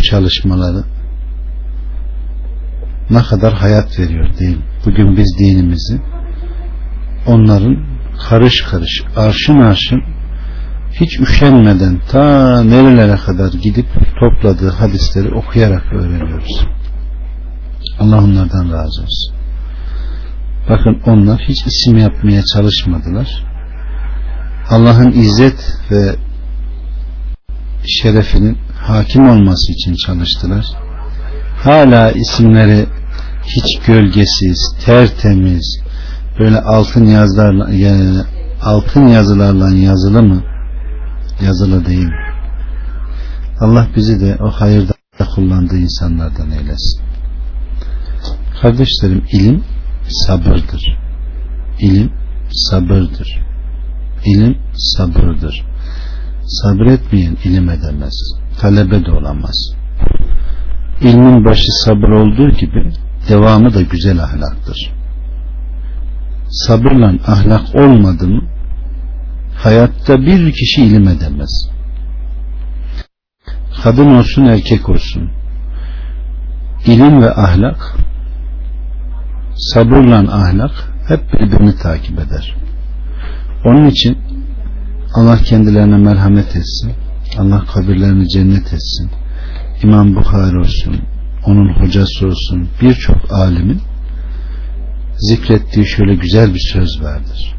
bu çalışmaları ne kadar hayat veriyor değil? Bugün biz dinimizi onların karış karış, arşın arşın hiç üşenmeden ta nerelere kadar gidip topladığı hadisleri okuyarak öğreniyoruz. Allah onlardan razı olsun. Bakın onlar hiç isim yapmaya çalışmadılar. Allah'ın izzet ve şerefinin hakim olması için çalıştılar. Hala isimleri hiç gölgesiz, tertemiz, böyle altın yazılarla yani altın yazılarla yazılı mı? Yazılı değil. Allah bizi de o hayırda kullandığı insanlardan eylesin. Kardeşlerim ilim sabırdır. İlim sabırdır. İlim sabırdır. Sabretmeyen ilim edemez. Talebe de olamaz. İlmin başı sabır olduğu gibi devamı da güzel ahlaktır. Sabırla ahlak olmadı mı hayatta bir kişi ilim edemez. Kadın olsun erkek olsun. İlim ve ahlak sabırla ahlak hep birbirini takip eder. Onun için Allah kendilerine merhamet etsin. Allah kabirlerini cennet etsin. İmam Bukhari olsun, onun hocası olsun, birçok alimin zikrettiği şöyle güzel bir söz vardır.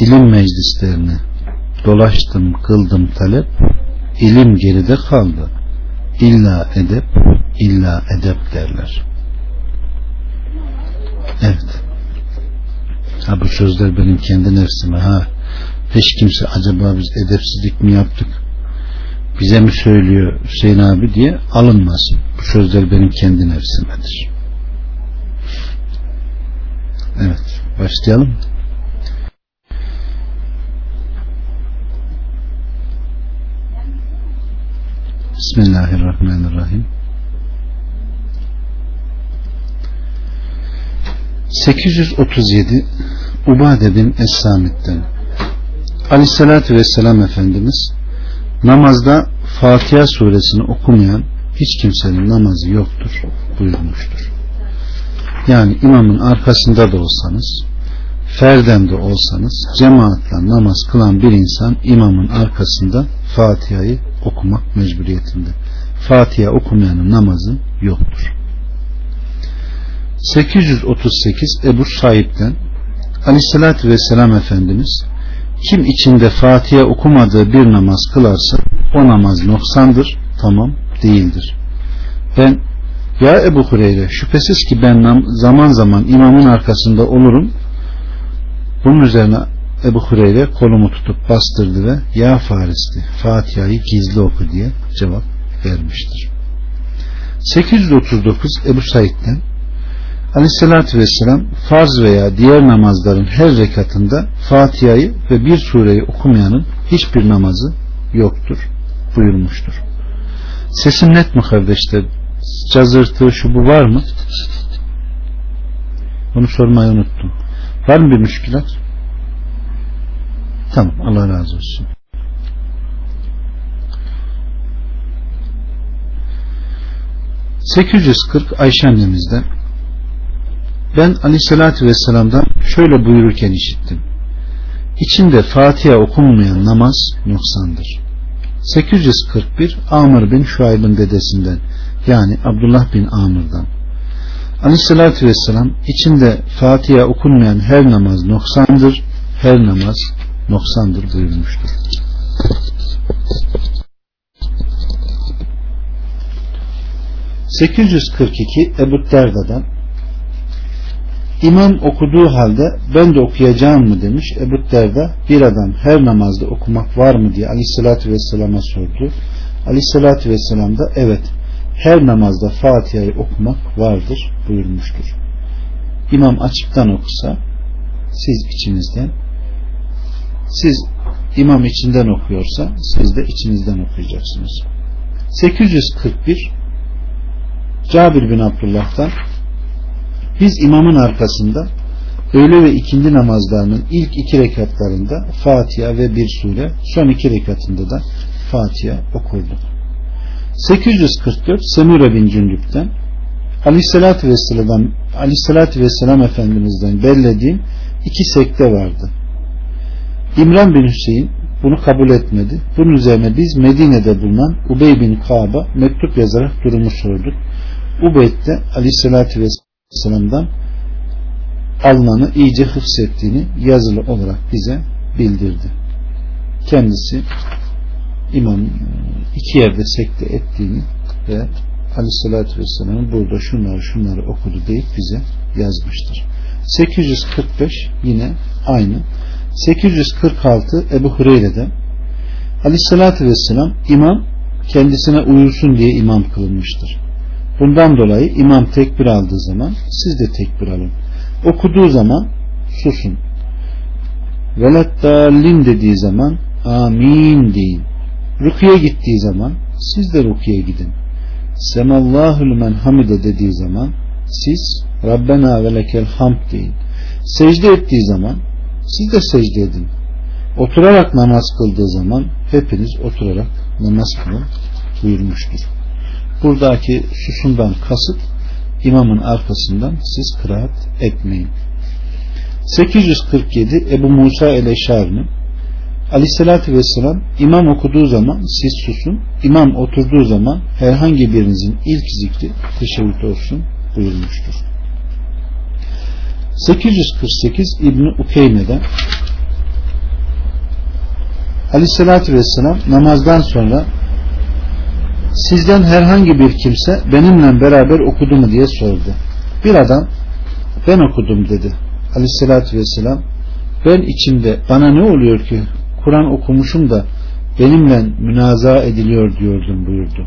İlim meclislerini dolaştım, kıldım talep, ilim geride kaldı. İlla edep, illa edep derler. Evet. Ha bu sözler benim kendi nefsime ha. Hiç kimse acaba biz edepsizlik mi yaptık? Bize mi söylüyor Hüseyin abi diye alınmasın. Bu sözler benim kendi nefsimedir. Evet. Başlayalım. Bismillahirrahmanirrahim. 837 Ubade bin Es-Samit'ten Aleyhissalatü Vesselam Efendimiz namazda Fatiha suresini okumayan hiç kimsenin namazı yoktur buyurmuştur. Yani imamın arkasında da olsanız ferdem de olsanız cemaatle namaz kılan bir insan imamın arkasında Fatiha'yı okumak mecburiyetinde. Fatiha okumayanın namazı yoktur. 838 Ebu Said'den Aleyhisselatü Vesselam Efendimiz kim içinde Fatiha okumadığı bir namaz kılarsa o namaz noksandır, tamam değildir. Ben ya Ebu Hureyre şüphesiz ki ben zaman zaman imamın arkasında olurum. Bunun üzerine Ebu Hureyre kolumu tutup bastırdı ve ya Farisli Fatiha'yı gizli oku diye cevap vermiştir. 839 Ebu Said'den Aleyhissalatü Vesselam farz veya diğer namazların her rekatında Fatiha'yı ve bir sureyi okumayanın hiçbir namazı yoktur buyurmuştur. Sesim net mi kardeşler? Cazırtı şu bu var mı? Onu sormayı unuttum. Var mı bir müşkilat? Tamam Allah razı olsun. ...840 Ayşe annemizden ben aleyhissalatü vesselam'dan şöyle buyururken işittim. İçinde Fatiha okunmayan namaz noksandır. 841 Amr bin Şuayb'ın dedesinden yani Abdullah bin Amr'dan. Aleyhissalatü vesselam içinde Fatiha okunmayan her namaz noksandır, her namaz noksandır buyurmuştur. ...842 Ebu Derda'dan İmam okuduğu halde ben de okuyacağım mı demiş. Ebu Derda bir adam her namazda okumak var mı diye aleyhissalatü vesselama sordu. Aleyhissalatü vesselam da evet her namazda Fatiha'yı okumak vardır buyurmuştur. İmam açıktan okusa siz içinizden siz imam içinden okuyorsa siz de içinizden okuyacaksınız. 841 Cabir bin Abdullah'tan biz imamın arkasında öğle ve ikindi namazlarının ilk iki rekatlarında Fatiha ve bir sure son iki rekatında da Fatiha okurduk. 844 Semure bin Cündük'ten Aleyhisselatü Vesselam Aleyhisselatü Vesselam Efendimiz'den bellediğim iki sekte vardı. İmran bin Hüseyin bunu kabul etmedi. Bunun üzerine biz Medine'de bulunan Ubey bin Kaab'a mektup yazarak durumu sorduk. Ubeyd de Aleyhisselatü Vesselam'dan alınanı iyice hıfzettiğini yazılı olarak bize bildirdi. Kendisi imam iki yerde sekte ettiğini ve Aleyhisselatü Vesselam'ın burada şunları şunları okudu deyip bize yazmıştır. 845 yine aynı. 846 Ebu Hureyre'den Aleyhisselatü Vesselam imam kendisine uyulsun diye imam kılınmıştır. Bundan dolayı imam tekbir aldığı zaman siz de tekbir alın. Okuduğu zaman susun. Velat dalin dediği zaman amin deyin. Rukiye gittiği zaman siz de rukiye gidin. Semallahül men hamide dediği zaman siz Rabbena ve lekel hamd deyin. Secde ettiği zaman siz de secde edin. Oturarak namaz kıldığı zaman hepiniz oturarak namaz kılın buyurmuştur. Buradaki susundan kasıt imamın arkasından siz kıraat etmeyin. 847 Ebu Musa el-Eşari'nin Aleyhissalatü Vesselam imam okuduğu zaman siz susun, imam oturduğu zaman herhangi birinizin ilk zikri teşebbüt olsun buyurmuştur. 848 İbni Ukeyme'den Aleyhissalatü Vesselam namazdan sonra sizden herhangi bir kimse benimle beraber okudu mu diye sordu. Bir adam ben okudum dedi. Aleyhissalatü Vesselam ben içimde bana ne oluyor ki Kur'an okumuşum da benimle münaza ediliyor diyordum buyurdu.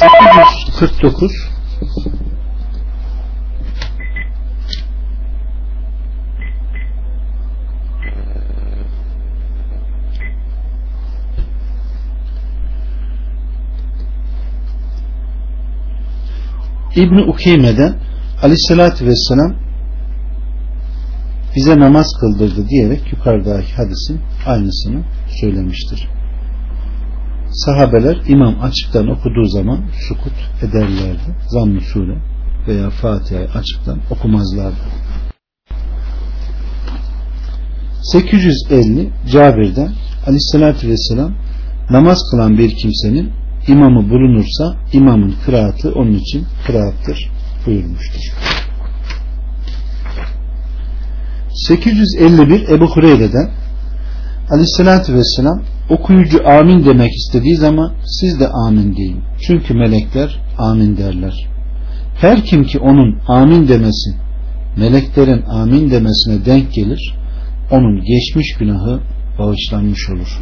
849 İbni Ukeyme'den Aleyhisselatü Vesselam bize namaz kıldırdı diyerek yukarıdaki hadisin aynısını söylemiştir. Sahabeler imam açıktan okuduğu zaman sukut ederlerdi. Zamm-ı sure veya Fatiha'yı açıktan okumazlardı. 850 Cabir'den Aleyhisselatü Vesselam namaz kılan bir kimsenin imamı bulunursa imamın kıraatı onun için kıraattır buyurmuştur. 851 Ebu Hureyre'den Aleyhisselatü Vesselam okuyucu amin demek istediği zaman siz de amin deyin. Çünkü melekler amin derler. Her kim ki onun amin demesi meleklerin amin demesine denk gelir onun geçmiş günahı bağışlanmış olur.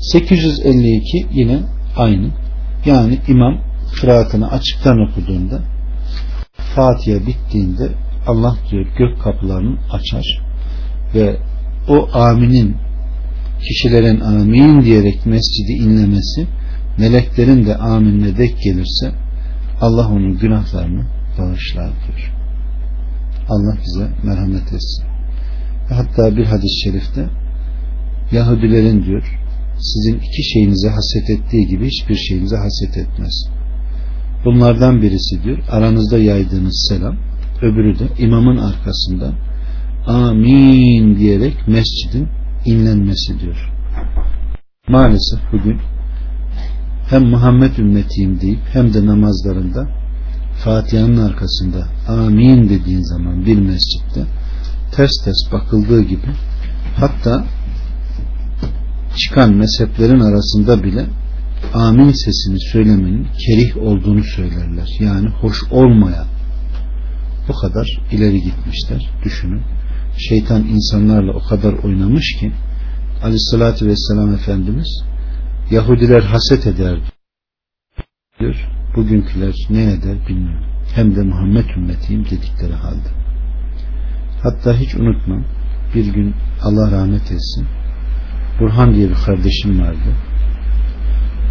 852 yine aynı. Yani imam kıraatını açıktan okuduğunda Fatiha bittiğinde Allah diyor gök kapılarını açar ve o aminin kişilerin amin diyerek mescidi inlemesi meleklerin de aminle dek gelirse Allah onun günahlarını bağışlar diyor. Allah bize merhamet etsin. Hatta bir hadis-i şerifte Yahudilerin diyor sizin iki şeyinize haset ettiği gibi hiçbir şeyinize haset etmez. Bunlardan birisi diyor aranızda yaydığınız selam öbürü de imamın arkasından amin diyerek mescidin inlenmesi diyor. Maalesef bugün hem Muhammed ümmetiyim deyip hem de namazlarında Fatiha'nın arkasında amin dediğin zaman bir mescitte ters ters bakıldığı gibi hatta çıkan mezheplerin arasında bile amin sesini söylemenin kerih olduğunu söylerler. Yani hoş olmayan o kadar ileri gitmişler. Düşünün. Şeytan insanlarla o kadar oynamış ki Aleyhissalatü Vesselam Efendimiz Yahudiler haset eder diyor. Bugünküler ne eder bilmiyorum. Hem de Muhammed ümmetiyim dedikleri halde. Hatta hiç unutmam bir gün Allah rahmet etsin Burhan diye bir kardeşim vardı.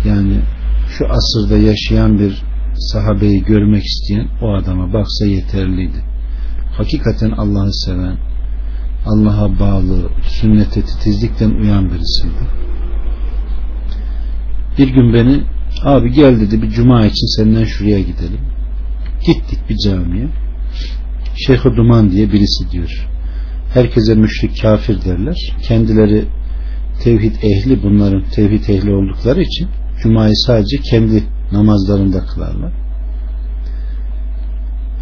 Yani şu asırda yaşayan bir sahabeyi görmek isteyen o adama baksa yeterliydi. Hakikaten Allah'ı seven, Allah'a bağlı, sünnete titizlikten uyan birisiydi. Bir gün beni abi gel dedi bir cuma için senden şuraya gidelim. Gittik bir camiye. Şeyh Duman diye birisi diyor. Herkese müşrik kafir derler. Kendileri tevhid ehli bunların tevhid ehli oldukları için cumayı sadece kendi namazlarında kılarlar.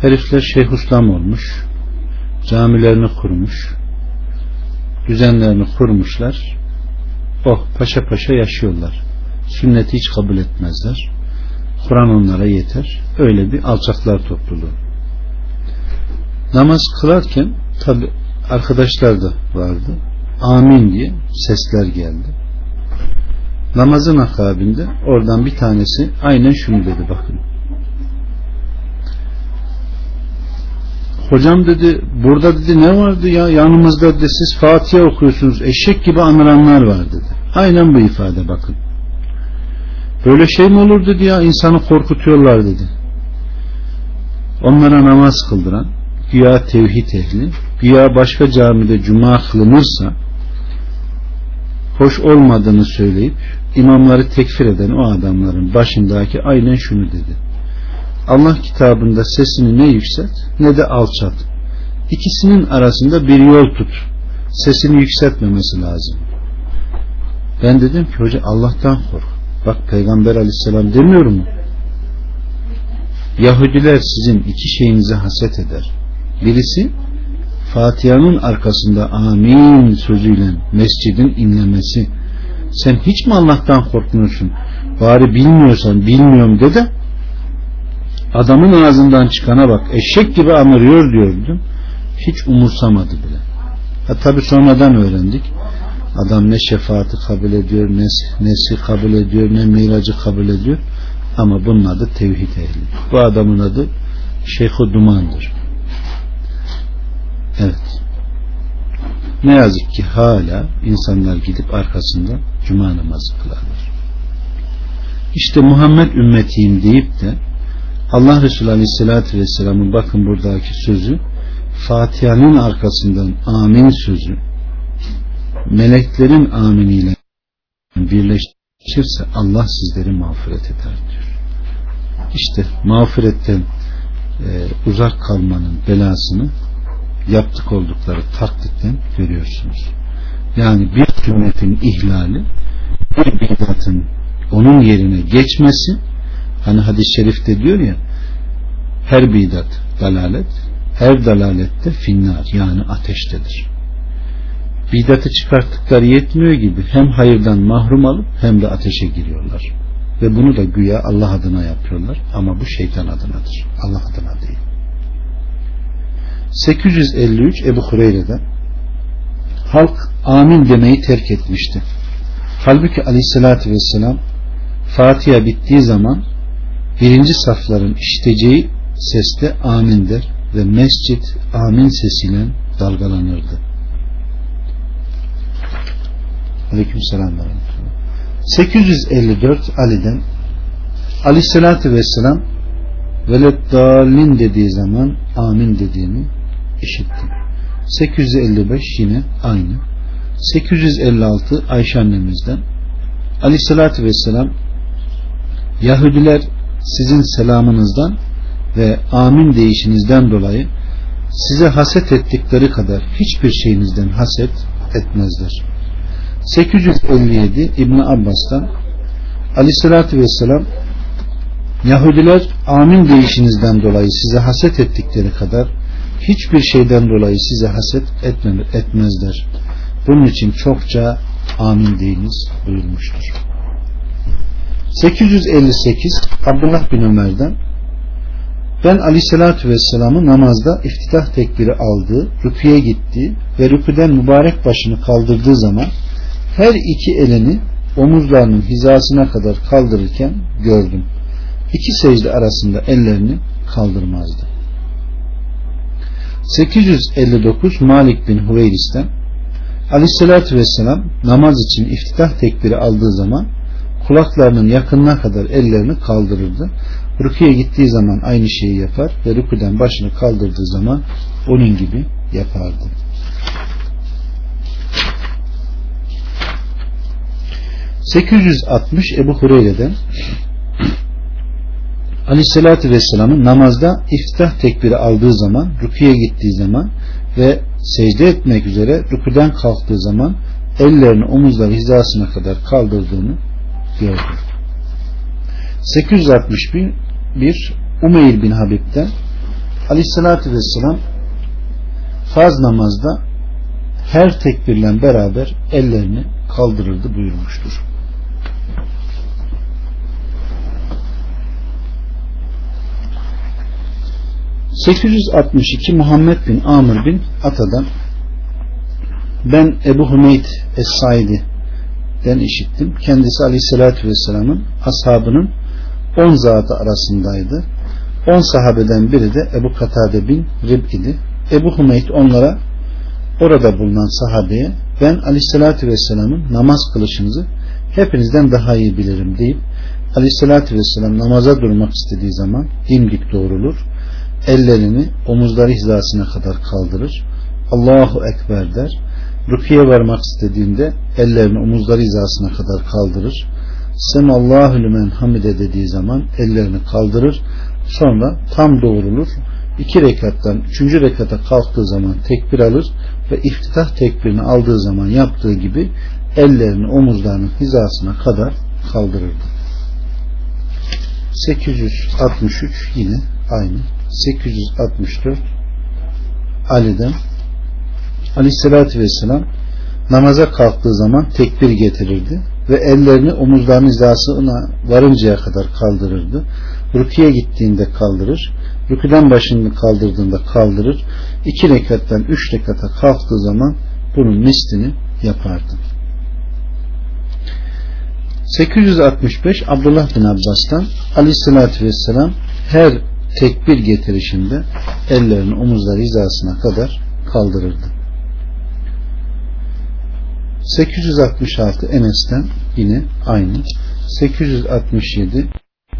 Herifler Şeyh Ustam olmuş. Camilerini kurmuş. Düzenlerini kurmuşlar. Oh paşa paşa yaşıyorlar. Sünneti hiç kabul etmezler. Kur'an onlara yeter. Öyle bir alçaklar topluluğu. Namaz kılarken tabi arkadaşlar da vardı. Amin diye sesler geldi. Namazın akabinde oradan bir tanesi aynen şunu dedi bakın. Hocam dedi burada dedi ne vardı ya yanımızda dedi siz Fatiha okuyorsunuz eşek gibi anıranlar var dedi. Aynen bu ifade bakın. Böyle şey mi olur dedi ya insanı korkutuyorlar dedi. Onlara namaz kıldıran güya tevhid ehli güya başka camide cuma kılınırsa hoş olmadığını söyleyip imamları tekfir eden o adamların başındaki aynen şunu dedi. Allah kitabında sesini ne yükselt ne de alçalt. İkisinin arasında bir yol tut. Sesini yükseltmemesi lazım. Ben dedim ki hoca Allah'tan kork. Bak Peygamber aleyhisselam demiyor mu? Yahudiler sizin iki şeyinize haset eder. Birisi Fatiha'nın arkasında amin sözüyle mescidin inlemesi. Sen hiç mi Allah'tan korkmuyorsun? Bari bilmiyorsan bilmiyorum de de adamın ağzından çıkana bak eşek gibi anırıyor diyordum. Hiç umursamadı bile. Ha tabi sonradan öğrendik. Adam ne şefaati kabul ediyor, ne nesi kabul ediyor, ne miracı kabul ediyor. Ama bunun adı tevhid ehli. Bu adamın adı Şeyh Duman'dır. Evet. Ne yazık ki hala insanlar gidip arkasında cuma namazı kılarlar. İşte Muhammed ümmetiyim deyip de Allah Resulü Aleyhisselatü Vesselam'ın bakın buradaki sözü Fatiha'nın arkasından amin sözü meleklerin aminiyle birleşirse Allah sizleri mağfiret eder diyor. İşte mağfiretten e, uzak kalmanın belasını yaptık oldukları taklitten görüyorsunuz. Yani bir sünnetin ihlali bir bidatın onun yerine geçmesi hani hadis-i şerifte diyor ya her bidat dalalet her dalalette finnar yani ateştedir. Bidatı çıkarttıkları yetmiyor gibi hem hayırdan mahrum alıp hem de ateşe giriyorlar. Ve bunu da güya Allah adına yapıyorlar ama bu şeytan adınadır. Allah adına değil. 853 Ebu Hureyre'den halk amin demeyi terk etmişti. Halbuki aleyhissalatü vesselam Fatiha bittiği zaman birinci safların işiteceği seste amin der ve mescit amin sesiyle dalgalanırdı. Aleyküm selam 854 Ali'den Aleyhisselatü Vesselam veleddallin dediği zaman amin dediğini işittim. 855 yine aynı. 856 Ayşe annemizden Aleyhisselatü Vesselam Yahudiler sizin selamınızdan ve amin deyişinizden dolayı size haset ettikleri kadar hiçbir şeyinizden haset etmezler. 857 İbn Abbas'tan Aleyhisselatü Vesselam Yahudiler amin deyişinizden dolayı size haset ettikleri kadar hiçbir şeyden dolayı size haset etmezler. Bunun için çokça amin deyiniz buyurmuştur. 858 Abdullah bin Ömer'den ben aleyhissalatü vesselam'ı namazda iftitah tekbiri aldığı, rüküye gittiği ve rüküden mübarek başını kaldırdığı zaman her iki elini omuzlarının hizasına kadar kaldırırken gördüm. İki secde arasında ellerini kaldırmazdı. 859 Malik bin Hüveyris'ten Aleyhisselatü Vesselam namaz için iftitah tekbiri aldığı zaman kulaklarının yakınına kadar ellerini kaldırırdı. Rüküye gittiği zaman aynı şeyi yapar ve rüküden başını kaldırdığı zaman onun gibi yapardı. 860 Ebu Hureyre'den Aleyhisselatü Vesselam'ın namazda iftah tekbiri aldığı zaman, rüküye gittiği zaman ve secde etmek üzere rüküden kalktığı zaman ellerini omuzları hizasına kadar kaldırdığını gördüm. 861 Umeyr bin Habib'den Aleyhisselatü Vesselam farz namazda her tekbirle beraber ellerini kaldırırdı buyurmuştur. ...862 Muhammed bin Amr bin Ata'dan... ...ben Ebu Hümeyd Es-Said'i'den işittim. Kendisi Aleyhisselatü Vesselam'ın ashabının on zatı arasındaydı. On sahabeden biri de Ebu Katade bin Rib idi. Ebu Hümeyd onlara orada bulunan sahabeye ben aleyhissalatü vesselamın namaz kılışınızı hepinizden daha iyi bilirim deyip aleyhissalatü vesselam namaza durmak istediği zaman dimdik doğrulur ellerini omuzları hizasına kadar kaldırır. Allahu Ekber der. Rüküye varmak istediğinde ellerini omuzları hizasına kadar kaldırır. Semallahu lümen hamide dediği zaman ellerini kaldırır. Sonra tam doğrulur. İki rekattan üçüncü rekata kalktığı zaman tekbir alır ve iftitah tekbirini aldığı zaman yaptığı gibi ellerini omuzlarının hizasına kadar kaldırırdı. 863 yine aynı. 864 Ali'den Aleyhisselatü Vesselam namaza kalktığı zaman tekbir getirirdi ve ellerini omuzlarının hizasına varıncaya kadar kaldırırdı. Rüküye gittiğinde kaldırır. Rüküden başını kaldırdığında kaldırır. İki rekattan üç rekata kalktığı zaman bunun mislini yapardı. 865 Abdullah bin Abbas'tan Aleyhisselatü Vesselam her tekbir getirişinde ellerini omuzları hizasına kadar kaldırırdı. 866 Enes'ten yine aynı. 867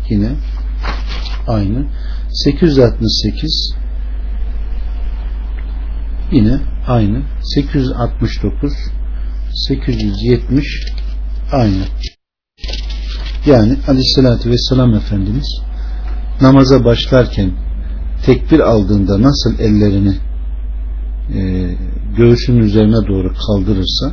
yine aynı. 868 yine aynı. 869 870 aynı. Yani aleyhissalatü vesselam Efendimiz namaza başlarken tekbir aldığında nasıl ellerini e, göğsünün üzerine doğru kaldırırsa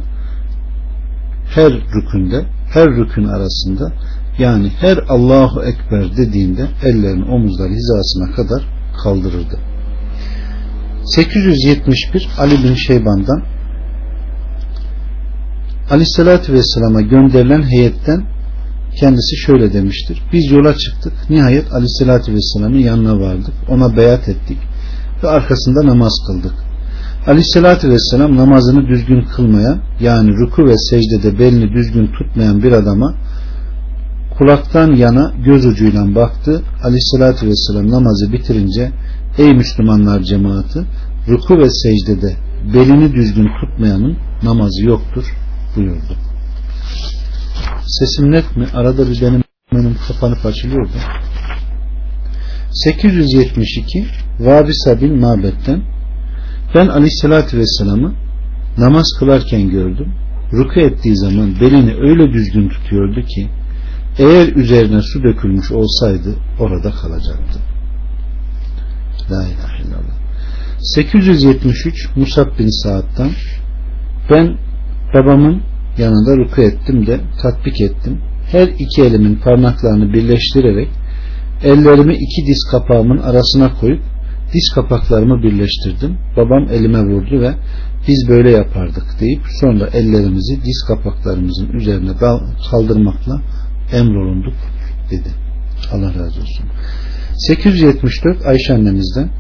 her rükünde her rükün arasında yani her Allahu Ekber dediğinde ellerini omuzları hizasına kadar kaldırırdı. 871 Ali bin Şeyban'dan Aleyhisselatü Vesselam'a gönderilen heyetten kendisi şöyle demiştir. Biz yola çıktık. Nihayet Aleyhisselatü Vesselam'ın yanına vardık. Ona beyat ettik ve arkasında namaz kıldık. Aleyhissalatü vesselam namazını düzgün kılmayan yani ruku ve secdede belini düzgün tutmayan bir adama kulaktan yana göz ucuyla baktı. Aleyhissalatü vesselam namazı bitirince ey Müslümanlar cemaati ruku ve secdede belini düzgün tutmayanın namazı yoktur buyurdu. Sesim net mi? Arada bir benim benim kapanıp açılıyordu. 872 Vabisa bin Mabet'ten ben aleyhissalatü vesselam'ı namaz kılarken gördüm. Ruku ettiği zaman belini öyle düzgün tutuyordu ki eğer üzerine su dökülmüş olsaydı orada kalacaktı. La ilahe illallah. 873 Musab bin Saad'dan ben babamın yanında ruku ettim de tatbik ettim. Her iki elimin parmaklarını birleştirerek ellerimi iki diz kapağımın arasına koyup diz kapaklarımı birleştirdim. Babam elime vurdu ve biz böyle yapardık deyip sonra ellerimizi diz kapaklarımızın üzerine kaldırmakla emrolunduk dedi. Allah razı olsun. 874 Ayşe annemizden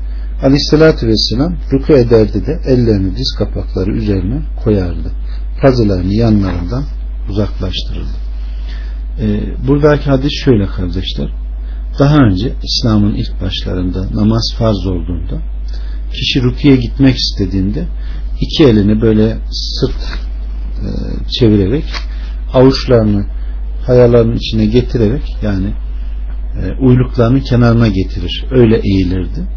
Aleyhisselatü Vesselam ruku ederdi de ellerini diz kapakları üzerine koyardı. Pazılarını yanlarından uzaklaştırırdı. Ee, buradaki hadis şöyle kardeşler daha önce İslam'ın ilk başlarında namaz farz olduğunda kişi rukiye gitmek istediğinde iki elini böyle sırt e, çevirerek avuçlarını hayaların içine getirerek yani e, uyluklarını kenarına getirir. Öyle eğilirdi.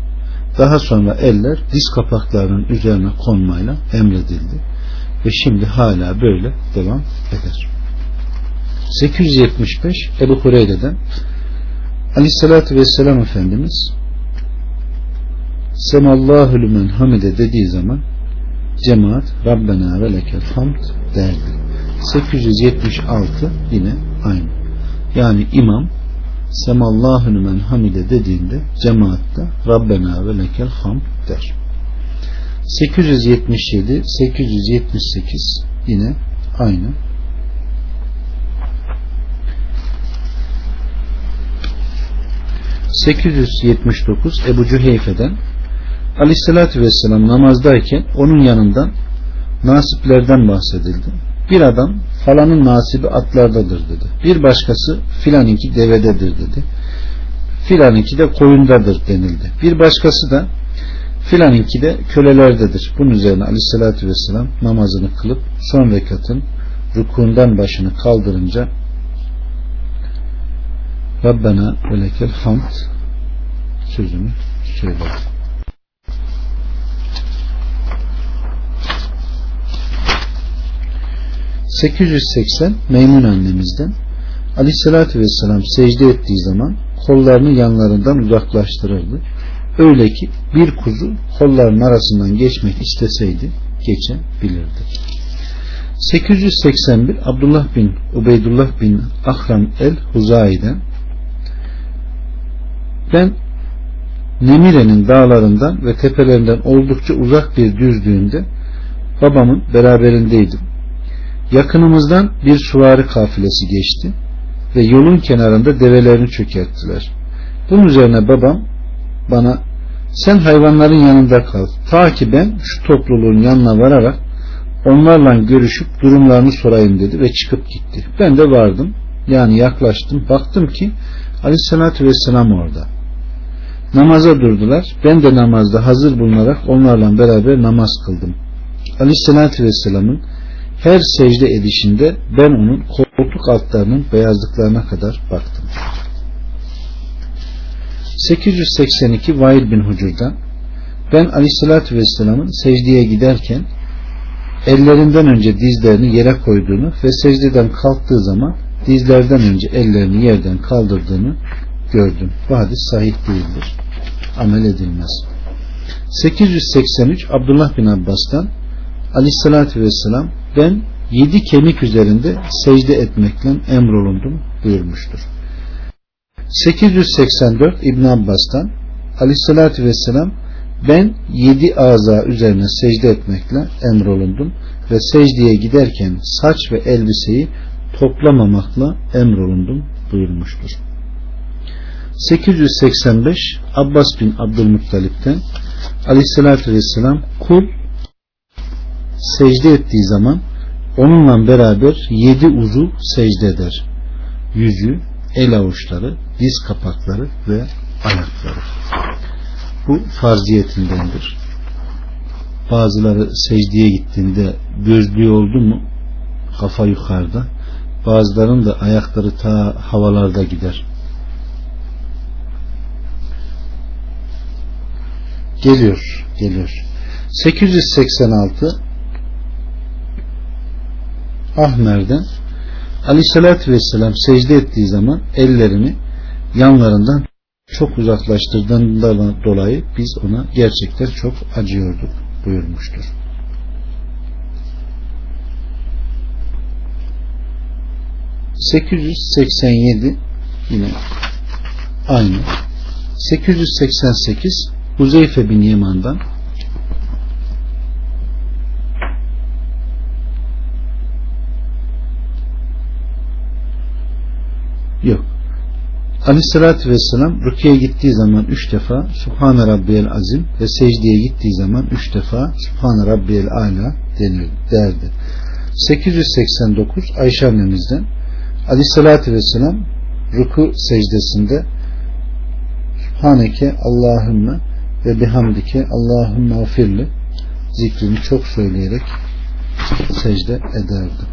Daha sonra eller diz kapaklarının üzerine konmayla emredildi. Ve şimdi hala böyle devam eder. 875 Ebu Hureyre'den Aleyhisselatü Vesselam Efendimiz Semallahu lümen hamide dediği zaman cemaat Rabbena ve lekel hamd derdi. 876 yine aynı. Yani imam Semallahu lümen hamide dediğinde cemaatte Rabbena ve lekel hamd der. 877 878 yine aynı. ...879 Ebu Cüheyfe'den Aleyhisselatü Vesselam namazdayken onun yanından nasiplerden bahsedildi. Bir adam falanın nasibi atlardadır dedi. Bir başkası filaninki devededir dedi. Filaninki de koyundadır denildi. Bir başkası da filaninki de kölelerdedir. Bunun üzerine aleyhissalatü vesselam namazını kılıp son rekatın rukundan başını kaldırınca Rabbena ve lekel hamd sözünü söyledi. 880 Meymun annemizden Aleyhisselatü Vesselam secde ettiği zaman kollarını yanlarından uzaklaştırırdı. Öyle ki bir kuzu kolların arasından geçmek isteseydi geçebilirdi. 881 Abdullah bin Ubeydullah bin Ahram el Huzai'den ben Nemire'nin dağlarından ve tepelerinden oldukça uzak bir düzlüğünde babamın beraberindeydim. Yakınımızdan bir suvari kafilesi geçti ve yolun kenarında develerini çökerttiler. Bunun üzerine babam bana sen hayvanların yanında kal. Ta ki ben şu topluluğun yanına vararak onlarla görüşüp durumlarını sorayım dedi ve çıkıp gitti. Ben de vardım. Yani yaklaştım. Baktım ki aleyhissalatü vesselam orada. Namaza durdular. Ben de namazda hazır bulunarak onlarla beraber namaz kıldım. Aleyhissalatü vesselamın her secde edişinde ben onun koltuk altlarının beyazlıklarına kadar baktım. 882 Vail bin Hucur'dan ben aleyhissalatü vesselamın secdeye giderken ellerinden önce dizlerini yere koyduğunu ve secdeden kalktığı zaman dizlerden önce ellerini yerden kaldırdığını gördüm. Bu hadis sahih değildir. Amel edilmez. 883 Abdullah bin Abbas'tan Aleyhissalatü vesselam ben yedi kemik üzerinde secde etmekle emrolundum buyurmuştur. 884 İbn Abbas'tan Aleyhissalatü vesselam ben yedi ağza üzerine secde etmekle emrolundum ve secdeye giderken saç ve elbiseyi toplamamakla emrolundum buyurmuştur. 885 Abbas bin Abdülmuttalip'ten Aleyhissalatü vesselam kul secde ettiği zaman onunla beraber yedi uzu secde eder. Yüzü, el avuçları, diz kapakları ve ayakları. Bu farziyetindendir. Bazıları secdeye gittiğinde gözlüğü oldu mu kafa yukarıda. Bazılarının da ayakları ta havalarda gider. Geliyor, geliyor. 886 Ahmer'den Aleyhisselatü Vesselam secde ettiği zaman ellerini yanlarından çok uzaklaştırdığından dolayı biz ona gerçekten çok acıyorduk buyurmuştur. ...887 yine aynı. 888 Huzeyfe bin Yeman'dan Yok. Aleyhissalatü Vesselam rüküye gittiği zaman üç defa Subhane Rabbiyel Azim ve secdeye gittiği zaman üç defa Subhane Rabbiyel Ala denir, derdi. 889 Ayşe annemizden Aleyhissalatü Vesselam ruku secdesinde Subhaneke Allahümme ve bihamdike Allahümme afirli zikrini çok söyleyerek secde ederdi.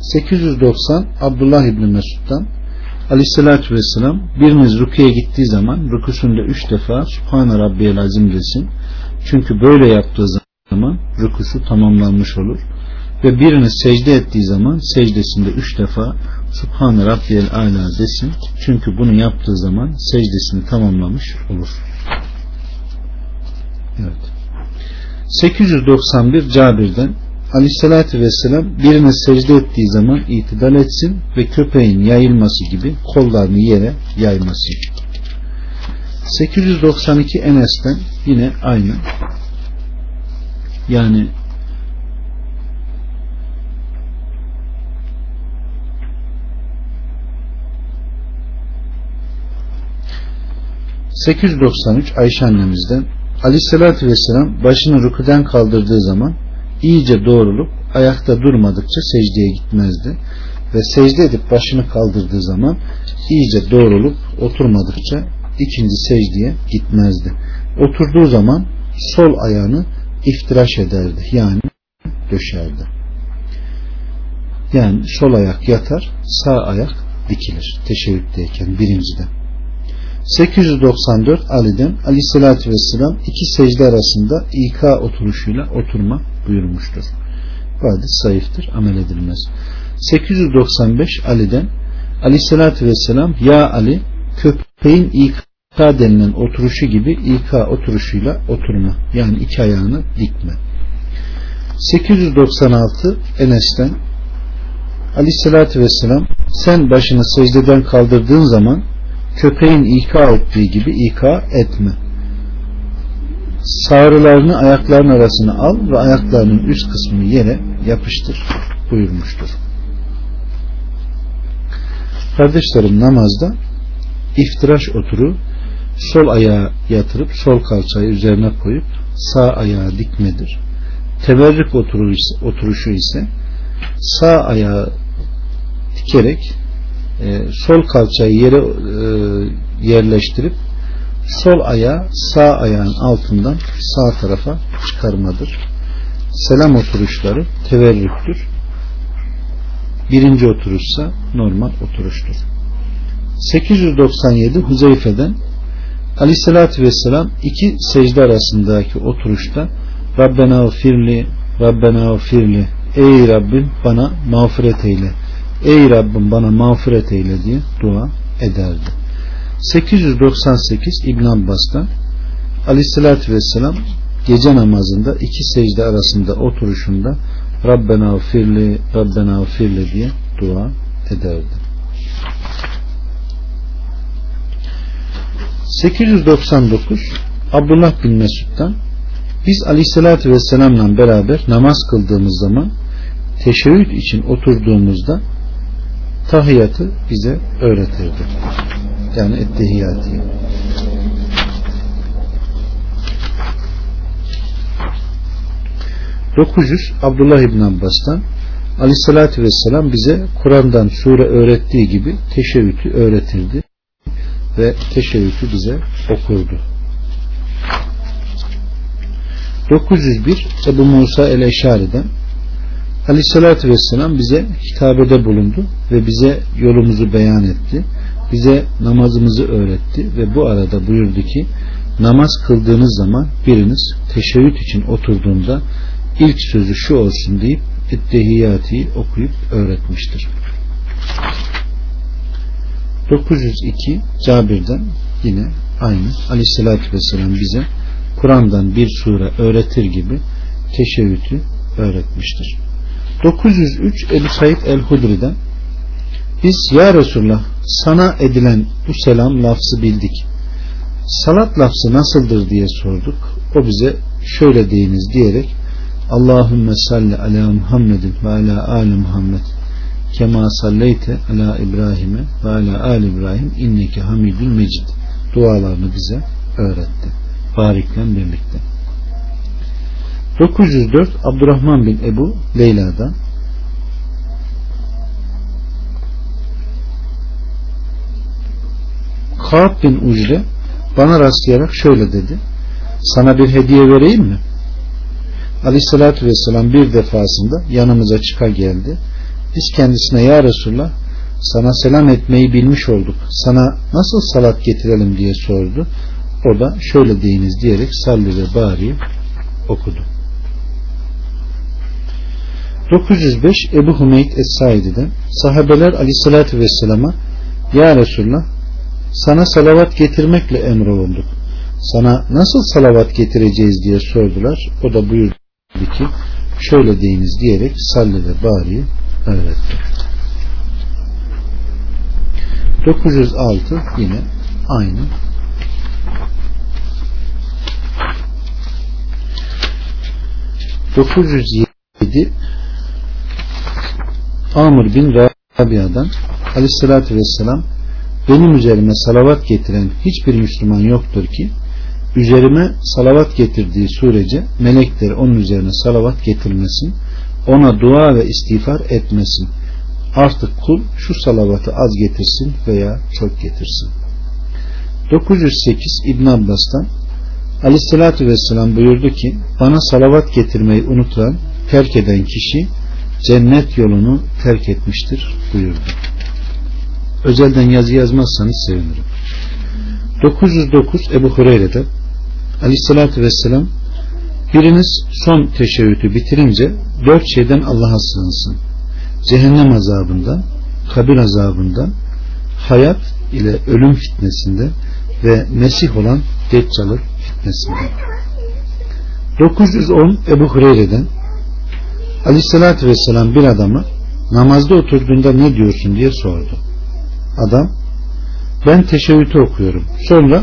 890 Abdullah İbni Mesud'dan Aleyhissalatü vesselam biriniz rukuya gittiği zaman rukusunda üç defa Subhane Rabbiyel Azim desin. Çünkü böyle yaptığı zaman rukusu tamamlanmış olur. Ve biriniz secde ettiği zaman secdesinde üç defa Subhan Rabbiyel Ala desin. Çünkü bunu yaptığı zaman secdesini tamamlamış olur. Evet. 891 Cabir'den Aleyhisselatü Vesselam birine secde ettiği zaman itidal etsin ve köpeğin yayılması gibi kollarını yere yayması. 892 Enes'ten yine aynı. Yani ...893 Ayşe annemizden Aleyhisselatü Vesselam başını rüküden kaldırdığı zaman iyice doğrulup ayakta durmadıkça secdeye gitmezdi ve secde edip başını kaldırdığı zaman iyice doğrulup oturmadıkça ikinci secdeye gitmezdi. Oturduğu zaman sol ayağını iftiraş ederdi. Yani döşerdi. Yani sol ayak yatar, sağ ayak dikilir. Teşebbütteyken birinciden. 894 Ali'den Aleyhisselatü Vesselam iki secde arasında İK oturuşuyla oturma buyurmuştur. Bu hadis zayıftır, amel edilmez. 895 Ali'den Aleyhisselatü Vesselam Ya Ali köpeğin İK denilen oturuşu gibi İK oturuşuyla oturma. Yani iki ayağını dikme. 896 Enes'ten Aleyhisselatü Vesselam sen başını secdeden kaldırdığın zaman köpeğin ika ettiği gibi ika etme. Sağrılarını ayakların arasına al ve ayaklarının üst kısmını yere yapıştır buyurmuştur. Kardeşlerim namazda iftiraş oturu sol ayağı yatırıp sol kalçayı üzerine koyup sağ ayağı dikmedir. Teverrük oturuşu ise sağ ayağı dikerek e, sol kalçayı yere e, yerleştirip sol ayağı sağ ayağın altından sağ tarafa çıkarmadır. Selam oturuşları teverrüktür. Birinci oturuşsa normal oturuştur. 897 Huzeyfe'den Aleyhisselatü Vesselam iki secde arasındaki oturuşta Rabbena firli Rabbena firli Ey Rabbim bana mağfiret eyle Ey Rabbim bana mağfiret eyle diye dua ederdi. 898 İbn Abbas'tan Aleyhisselatü Vesselam gece namazında iki secde arasında oturuşunda Rabbena firli Rabbena firli diye dua ederdi. 899 Abdullah bin Mesud'dan biz Aleyhisselatü Vesselam'la beraber namaz kıldığımız zaman teşebbüt için oturduğumuzda tahiyatı bize öğretirdi. Yani ettehiyatiyi. Dokuz Abdullah İbn Abbas'tan Aleyhisselatü Vesselam bize Kur'an'dan sure öğrettiği gibi teşebbütü öğretirdi ve teşebbütü bize okurdu. 901 Ebu Musa el-Eşari'den Aleyhissalatü Vesselam bize hitabede bulundu ve bize yolumuzu beyan etti. Bize namazımızı öğretti ve bu arada buyurdu ki namaz kıldığınız zaman biriniz teşebbüt için oturduğunda ilk sözü şu olsun deyip ettehiyati okuyup öğretmiştir. 902 Cabir'den yine aynı Aleyhisselatü Vesselam bize Kur'an'dan bir sure öğretir gibi teşebbütü öğretmiştir. 903 Ebu Said el-Hudri'den biz ya Resulullah sana edilen bu selam lafzı bildik. Salat lafzı nasıldır diye sorduk. O bize şöyle deyiniz diyerek Allahümme salli ala Muhammedin ve ala ali Muhammed kema salleyte ala İbrahim'e ve ala ali İbrahim inneke hamidül mecid dualarını bize öğretti. Barikle birlikte. 904 Abdurrahman bin Ebu Leyla'dan Kaab bin Ucre bana rastlayarak şöyle dedi. Sana bir hediye vereyim mi? Aleyhissalatü vesselam bir defasında yanımıza çıka geldi. Biz kendisine ya Resulullah sana selam etmeyi bilmiş olduk. Sana nasıl salat getirelim diye sordu. O da şöyle deyiniz diyerek salli ve bari okudu. 905 Ebu Hümeyd Es-Saidi'den sahabeler aleyhissalatü vesselama Ya Resulullah sana salavat getirmekle emrolunduk. Sana nasıl salavat getireceğiz diye sordular. O da buyurdu ki şöyle deyiniz diyerek sallede bariyi öğretti. 906 yine aynı. ...907... Amr bin Rabia'dan... ...aleyhissalatü vesselam... ...benim üzerime salavat getiren... ...hiçbir Müslüman yoktur ki... ...üzerime salavat getirdiği sürece... ...melekleri onun üzerine salavat getirmesin... ...ona dua ve istiğfar etmesin artık kul şu salavatı az getirsin veya çok getirsin. 908 İbn Abbas'tan Aleyhisselatü Vesselam buyurdu ki bana salavat getirmeyi unutan terk eden kişi cennet yolunu terk etmiştir buyurdu. Özelden yazı yazmazsanız sevinirim. 909 Ebu Hureyre'de Aleyhisselatü Vesselam biriniz son teşebbütü bitirince dört şeyden Allah'a sığınsın cehennem azabından, kabir azabından, hayat ile ölüm fitnesinden ve Mesih olan Deccal'ın fitnesinden. 910 Ebu Hureyre'den Aleyhisselatü Vesselam bir adamı namazda oturduğunda ne diyorsun diye sordu. Adam ben teşebbütü okuyorum. Sonra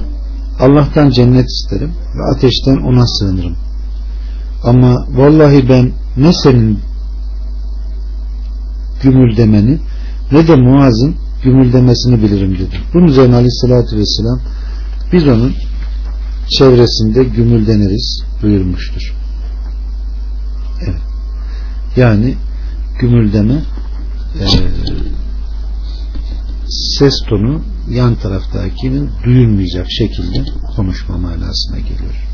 Allah'tan cennet isterim ve ateşten ona sığınırım. Ama vallahi ben ne senin gümüldemeni ne de Muaz'ın gümüldemesini bilirim dedi. Bunun üzerine aleyhissalatü vesselam biz onun çevresinde gümüldeneriz buyurmuştur. Evet. Yani gümüldeme e, ses tonu yan taraftakinin duyulmayacak şekilde konuşma manasına geliyor.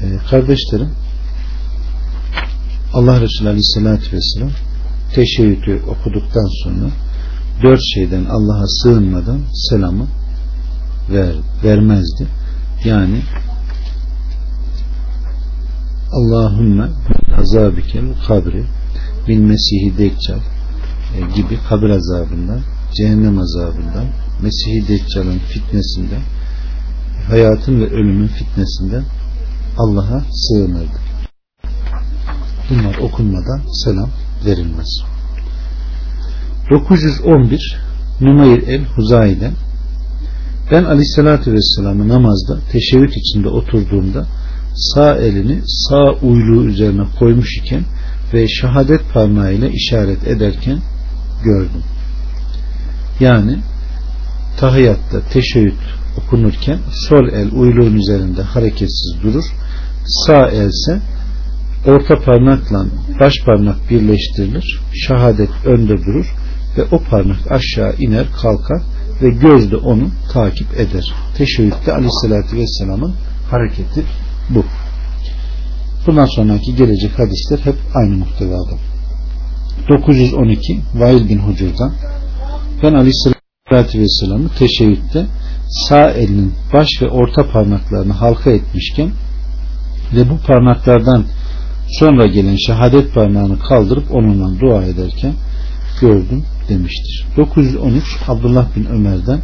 E, kardeşlerim Allah Resulü Aleyhisselatü Vesselam teşebbütü okuduktan sonra dört şeyden Allah'a sığınmadan selamı ver, vermezdi. Yani Allahümme azabikel kabri bin mesihi deccal gibi kabir azabından cehennem azabından Mesih-i Deccal'ın fitnesinden hayatın ve ölümün fitnesinden Allah'a sığınırdı. Bunlar okunmadan selam verilmez. 911 Numayr el-Huzai'den ben aleyhissalatü vesselam'ı namazda teşebbüt içinde oturduğumda sağ elini sağ uyluğu üzerine koymuş iken ve şehadet parmağıyla işaret ederken gördüm. Yani tahiyyatta teşebbüt okunurken sol el uyluğun üzerinde hareketsiz durur. Sağ else orta parmakla baş parmak birleştirilir. Şehadet önde durur ve o parmak aşağı iner kalkar ve göz de onu takip eder. Teşebbütte aleyhissalatü vesselamın hareketi bu. Bundan sonraki gelecek hadisler hep aynı muhtevada. 912 Vail bin Hucur'dan ben aleyhissalatü vesselamı teşebbütte sağ elinin baş ve orta parmaklarını halka etmişken ve bu parmaklardan Sonra gelen şehadet parmağını kaldırıp onunla dua ederken gördüm demiştir. 913 Abdullah bin Ömer'den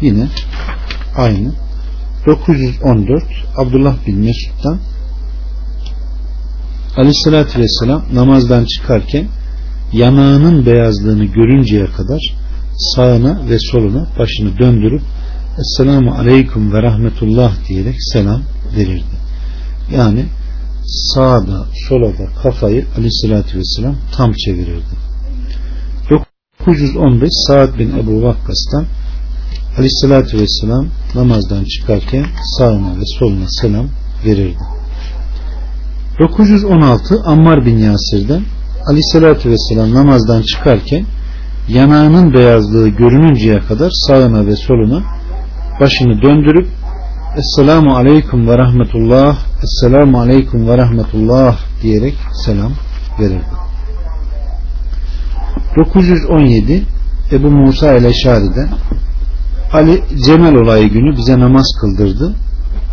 yine aynı. 914 Abdullah bin Mesud'dan Aleyhisselatü Vesselam namazdan çıkarken yanağının beyazlığını görünceye kadar sağına ve soluna başını döndürüp Esselamu Aleyküm ve Rahmetullah diyerek selam verirdi. Yani sağda sola da kafayı aleyhissalatü vesselam tam çevirirdi. 915 Sa'd bin Ebu Vakkas'tan aleyhissalatü vesselam namazdan çıkarken sağına ve soluna selam verirdi. 916 Ammar bin Yasir'den aleyhissalatü vesselam namazdan çıkarken yanağının beyazlığı görününceye kadar sağına ve soluna başını döndürüp Esselamu Aleyküm ve Rahmetullah Esselamu Aleyküm ve Rahmetullah diyerek selam verirdi. 917 Ebu Musa ile Şari'de Ali Cemel olayı günü bize namaz kıldırdı.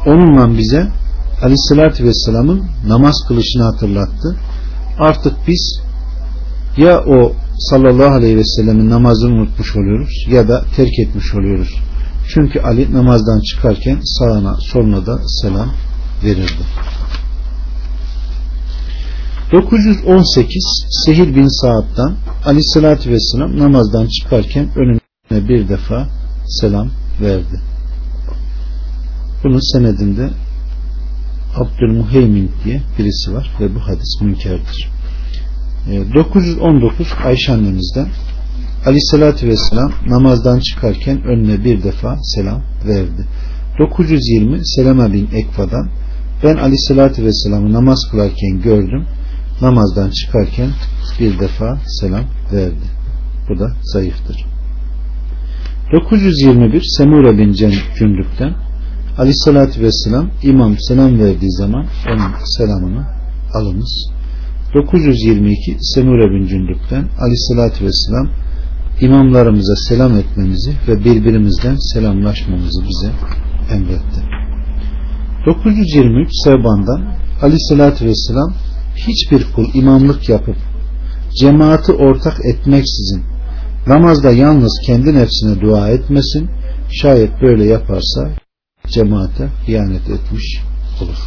Onunla bize Aleyhisselatü Vesselam'ın namaz kılışını hatırlattı. Artık biz ya o sallallahu aleyhi ve sellemin namazını unutmuş oluyoruz ya da terk etmiş oluyoruz. Çünkü Ali namazdan çıkarken sağına soluna da selam verirdi. 918 Sehir bin Saad'dan aleyhissalatü vesselam namazdan çıkarken önüne bir defa selam verdi. Bunun senedinde Abdülmuheymin diye birisi var ve bu hadis münkerdir. 919 ee, Ayşe annemizden Aleyhisselatü Vesselam namazdan çıkarken önüne bir defa selam verdi. 920 Selema bin Ekva'dan ben Aleyhisselatü Vesselam'ı namaz kılarken gördüm. Namazdan çıkarken bir defa selam verdi. Bu da zayıftır. 921 Semure bin Cündük'ten Aleyhisselatü Vesselam imam selam verdiği zaman onun selamını alınız. 922 Semure bin Cündük'ten Aleyhisselatü Vesselam imamlarımıza selam etmemizi ve birbirimizden selamlaşmamızı bize emretti. 923 Sevban'dan Aleyhisselatü Vesselam hiçbir kul imamlık yapıp cemaati ortak etmeksizin namazda yalnız kendi nefsine dua etmesin şayet böyle yaparsa cemaate hıyanet etmiş olur.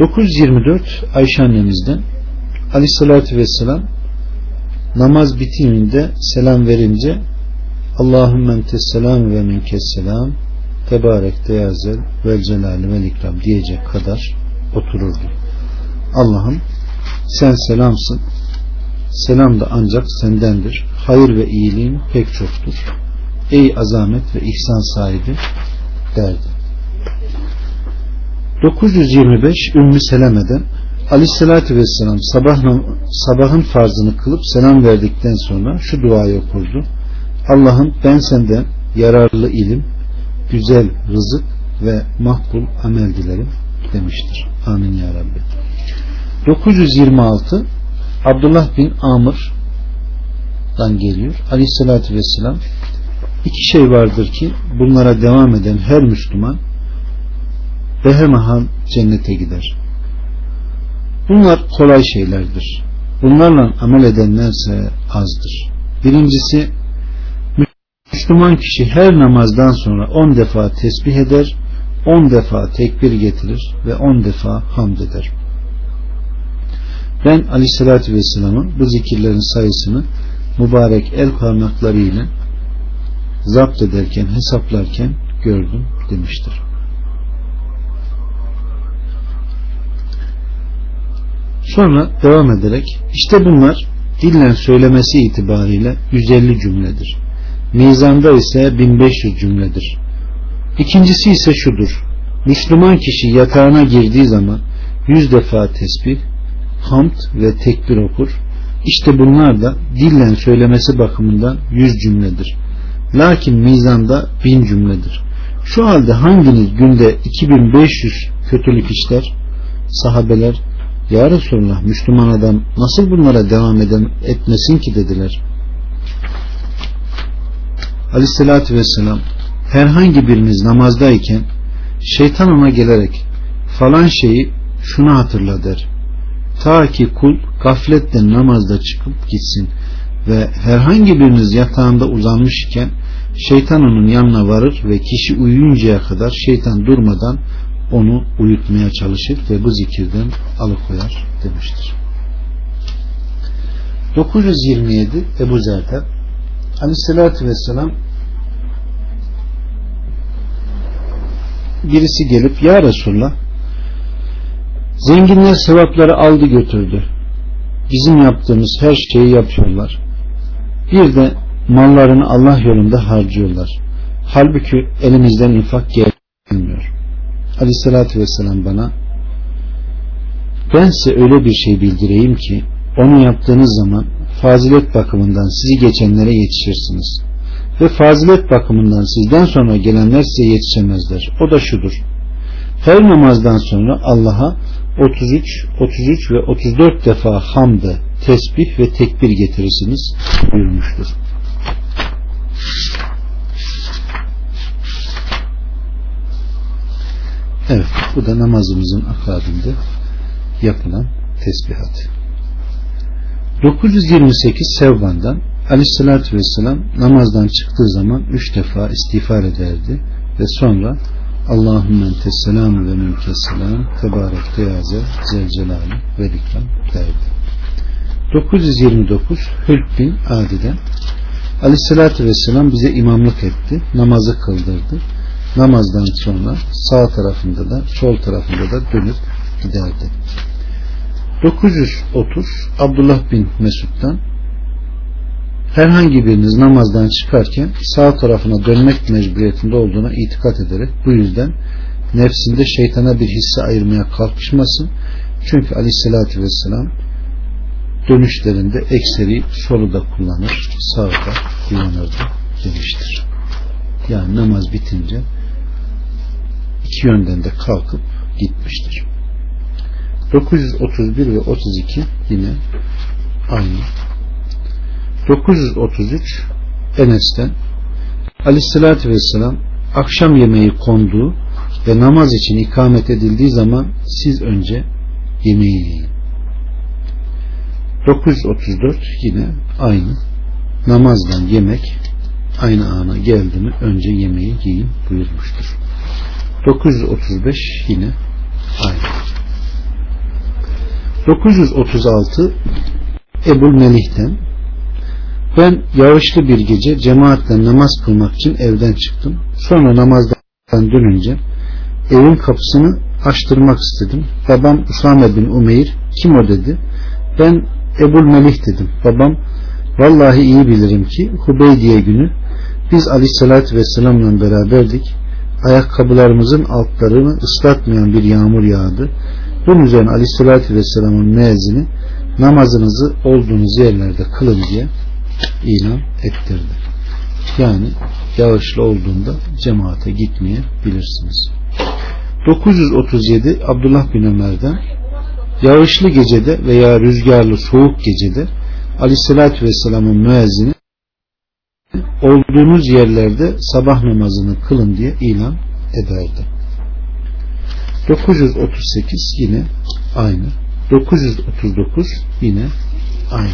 924 Ayşe annemizden Aleyhisselatü Vesselam namaz bitiminde selam verince Allahümme tesselam ve minkesselam tebarek deyazel vel celali vel ikram diyecek kadar otururdu. Allah'ım sen selamsın. Selam da ancak sendendir. Hayır ve iyiliğin pek çoktur. Ey azamet ve ihsan sahibi derdi. 925 Ümmü Seleme'den Aleyhisselatü Vesselam sabah, sabahın farzını kılıp selam verdikten sonra şu duayı okurdu. Allah'ım ben senden yararlı ilim, güzel rızık ve makbul amel dilerim demiştir. Amin ya Rabbi. 926 Abdullah bin Amr'dan geliyor. Aleyhisselatü Vesselam iki şey vardır ki bunlara devam eden her Müslüman behemahan cennete gider. Bunlar kolay şeylerdir. Bunlarla amel edenlerse azdır. Birincisi Müslüman kişi her namazdan sonra on defa tesbih eder, on defa tekbir getirir ve on defa hamd eder. Ben aleyhissalatü vesselamın bu zikirlerin sayısını mübarek el parmakları ile zapt ederken, hesaplarken gördüm demiştir. Sonra devam ederek işte bunlar dillen söylemesi itibariyle 150 cümledir. Mizanda ise 1500 cümledir. İkincisi ise şudur. Müslüman kişi yatağına girdiği zaman yüz defa tesbih, hamd ve tekbir okur. İşte bunlar da dillen söylemesi bakımından yüz cümledir. Lakin mizanda bin cümledir. Şu halde hanginiz günde 2500 kötülük işler? Sahabeler ya Resulullah Müslüman adam nasıl bunlara devam eden, etmesin ki dediler. Aleyhissalatü vesselam herhangi biriniz namazdayken şeytan ona gelerek falan şeyi şunu hatırla der. Ta ki kul gafletten namazda çıkıp gitsin ve herhangi biriniz yatağında uzanmış iken şeytan onun yanına varır ve kişi uyuyuncaya kadar şeytan durmadan onu uyutmaya çalışır ve bu zikirden alıkoyar demiştir. 927 Ebu Zer'den Aleyhisselatü Vesselam birisi gelip Ya Resulullah zenginler sevapları aldı götürdü. Bizim yaptığımız her şeyi yapıyorlar. Bir de mallarını Allah yolunda harcıyorlar. Halbuki elimizden infak gelmiyor. Aleyhissalatü vesselam bana ben size öyle bir şey bildireyim ki onu yaptığınız zaman fazilet bakımından sizi geçenlere yetişirsiniz. Ve fazilet bakımından sizden sonra gelenler size yetişemezler. O da şudur. Her namazdan sonra Allah'a 33, 33 ve 34 defa hamdı, tesbih ve tekbir getirirsiniz buyurmuştur. Evet. Bu da namazımızın akabinde yapılan tesbihat. 928 Sevban'dan Aleyhisselatü Vesselam namazdan çıktığı zaman üç defa istiğfar ederdi ve sonra Allahümme entesselamu ve mülkesselam tebarek teyaze zelcelali ve derdi. 929 Hülk bin Adi'den Aleyhisselatü Vesselam bize imamlık etti. Namazı kıldırdı. Namazdan sonra sağ tarafında da sol tarafında da dönüp giderdi. 930 Abdullah bin Mesud'dan herhangi biriniz namazdan çıkarken sağ tarafına dönmek mecburiyetinde olduğuna itikat ederek bu yüzden nefsinde şeytana bir hisse ayırmaya kalkışmasın. Çünkü aleyhissalatü vesselam dönüşlerinde ekseri solu da kullanır, sağı da kullanırdı demiştir. Yani namaz bitince iki yönden de kalkıp gitmiştir. 931 ve 32 yine aynı. 933 Enes'ten Aleyhisselatü Vesselam akşam yemeği konduğu ve namaz için ikamet edildiği zaman siz önce yemeği yiyin. 934 yine aynı. Namazdan yemek aynı ana geldi mi önce yemeği yiyin buyurmuştur. 935 yine aynı. 936 Ebul Melih'ten ben yağışlı bir gece cemaatle namaz kılmak için evden çıktım. Sonra namazdan dönünce evin kapısını açtırmak istedim. Babam Usame bin Umeyr kim o dedi. Ben Ebul Melih dedim. Babam vallahi iyi bilirim ki Hubeydiye günü biz aleyhissalatü vesselamla beraberdik. Ayakkabılarımızın altlarını ıslatmayan bir yağmur yağdı. Bunun üzerine aleyhissalatü vesselamın müezzini namazınızı olduğunuz yerlerde kılın diye ilan ettirdi. Yani yağışlı olduğunda cemaate gitmeyebilirsiniz. 937 Abdullah bin Ömer'den yağışlı gecede veya rüzgarlı soğuk gecede Aleyhisselatü Vesselam'ın müezzini olduğunuz yerlerde sabah namazını kılın diye ilan ederdi. 938 yine aynı. 939 yine aynı.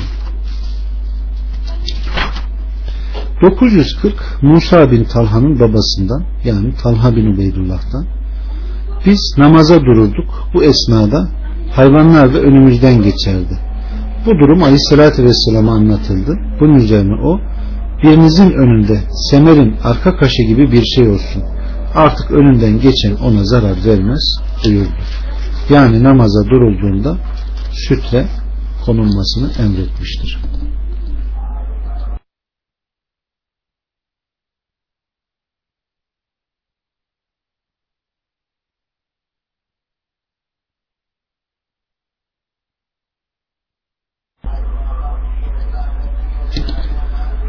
940 Musa bin Talha'nın babasından yani Talha bin Ubeydullah'tan biz namaza dururduk. Bu esnada hayvanlar da önümüzden geçerdi. Bu durum Aleyhisselatü Vesselam'a anlatıldı. Bunun üzerine o birinizin önünde semerin arka kaşı gibi bir şey olsun. Artık önünden geçen ona zarar vermez buyurdu. Yani namaza durulduğunda sütre konulmasını emretmiştir.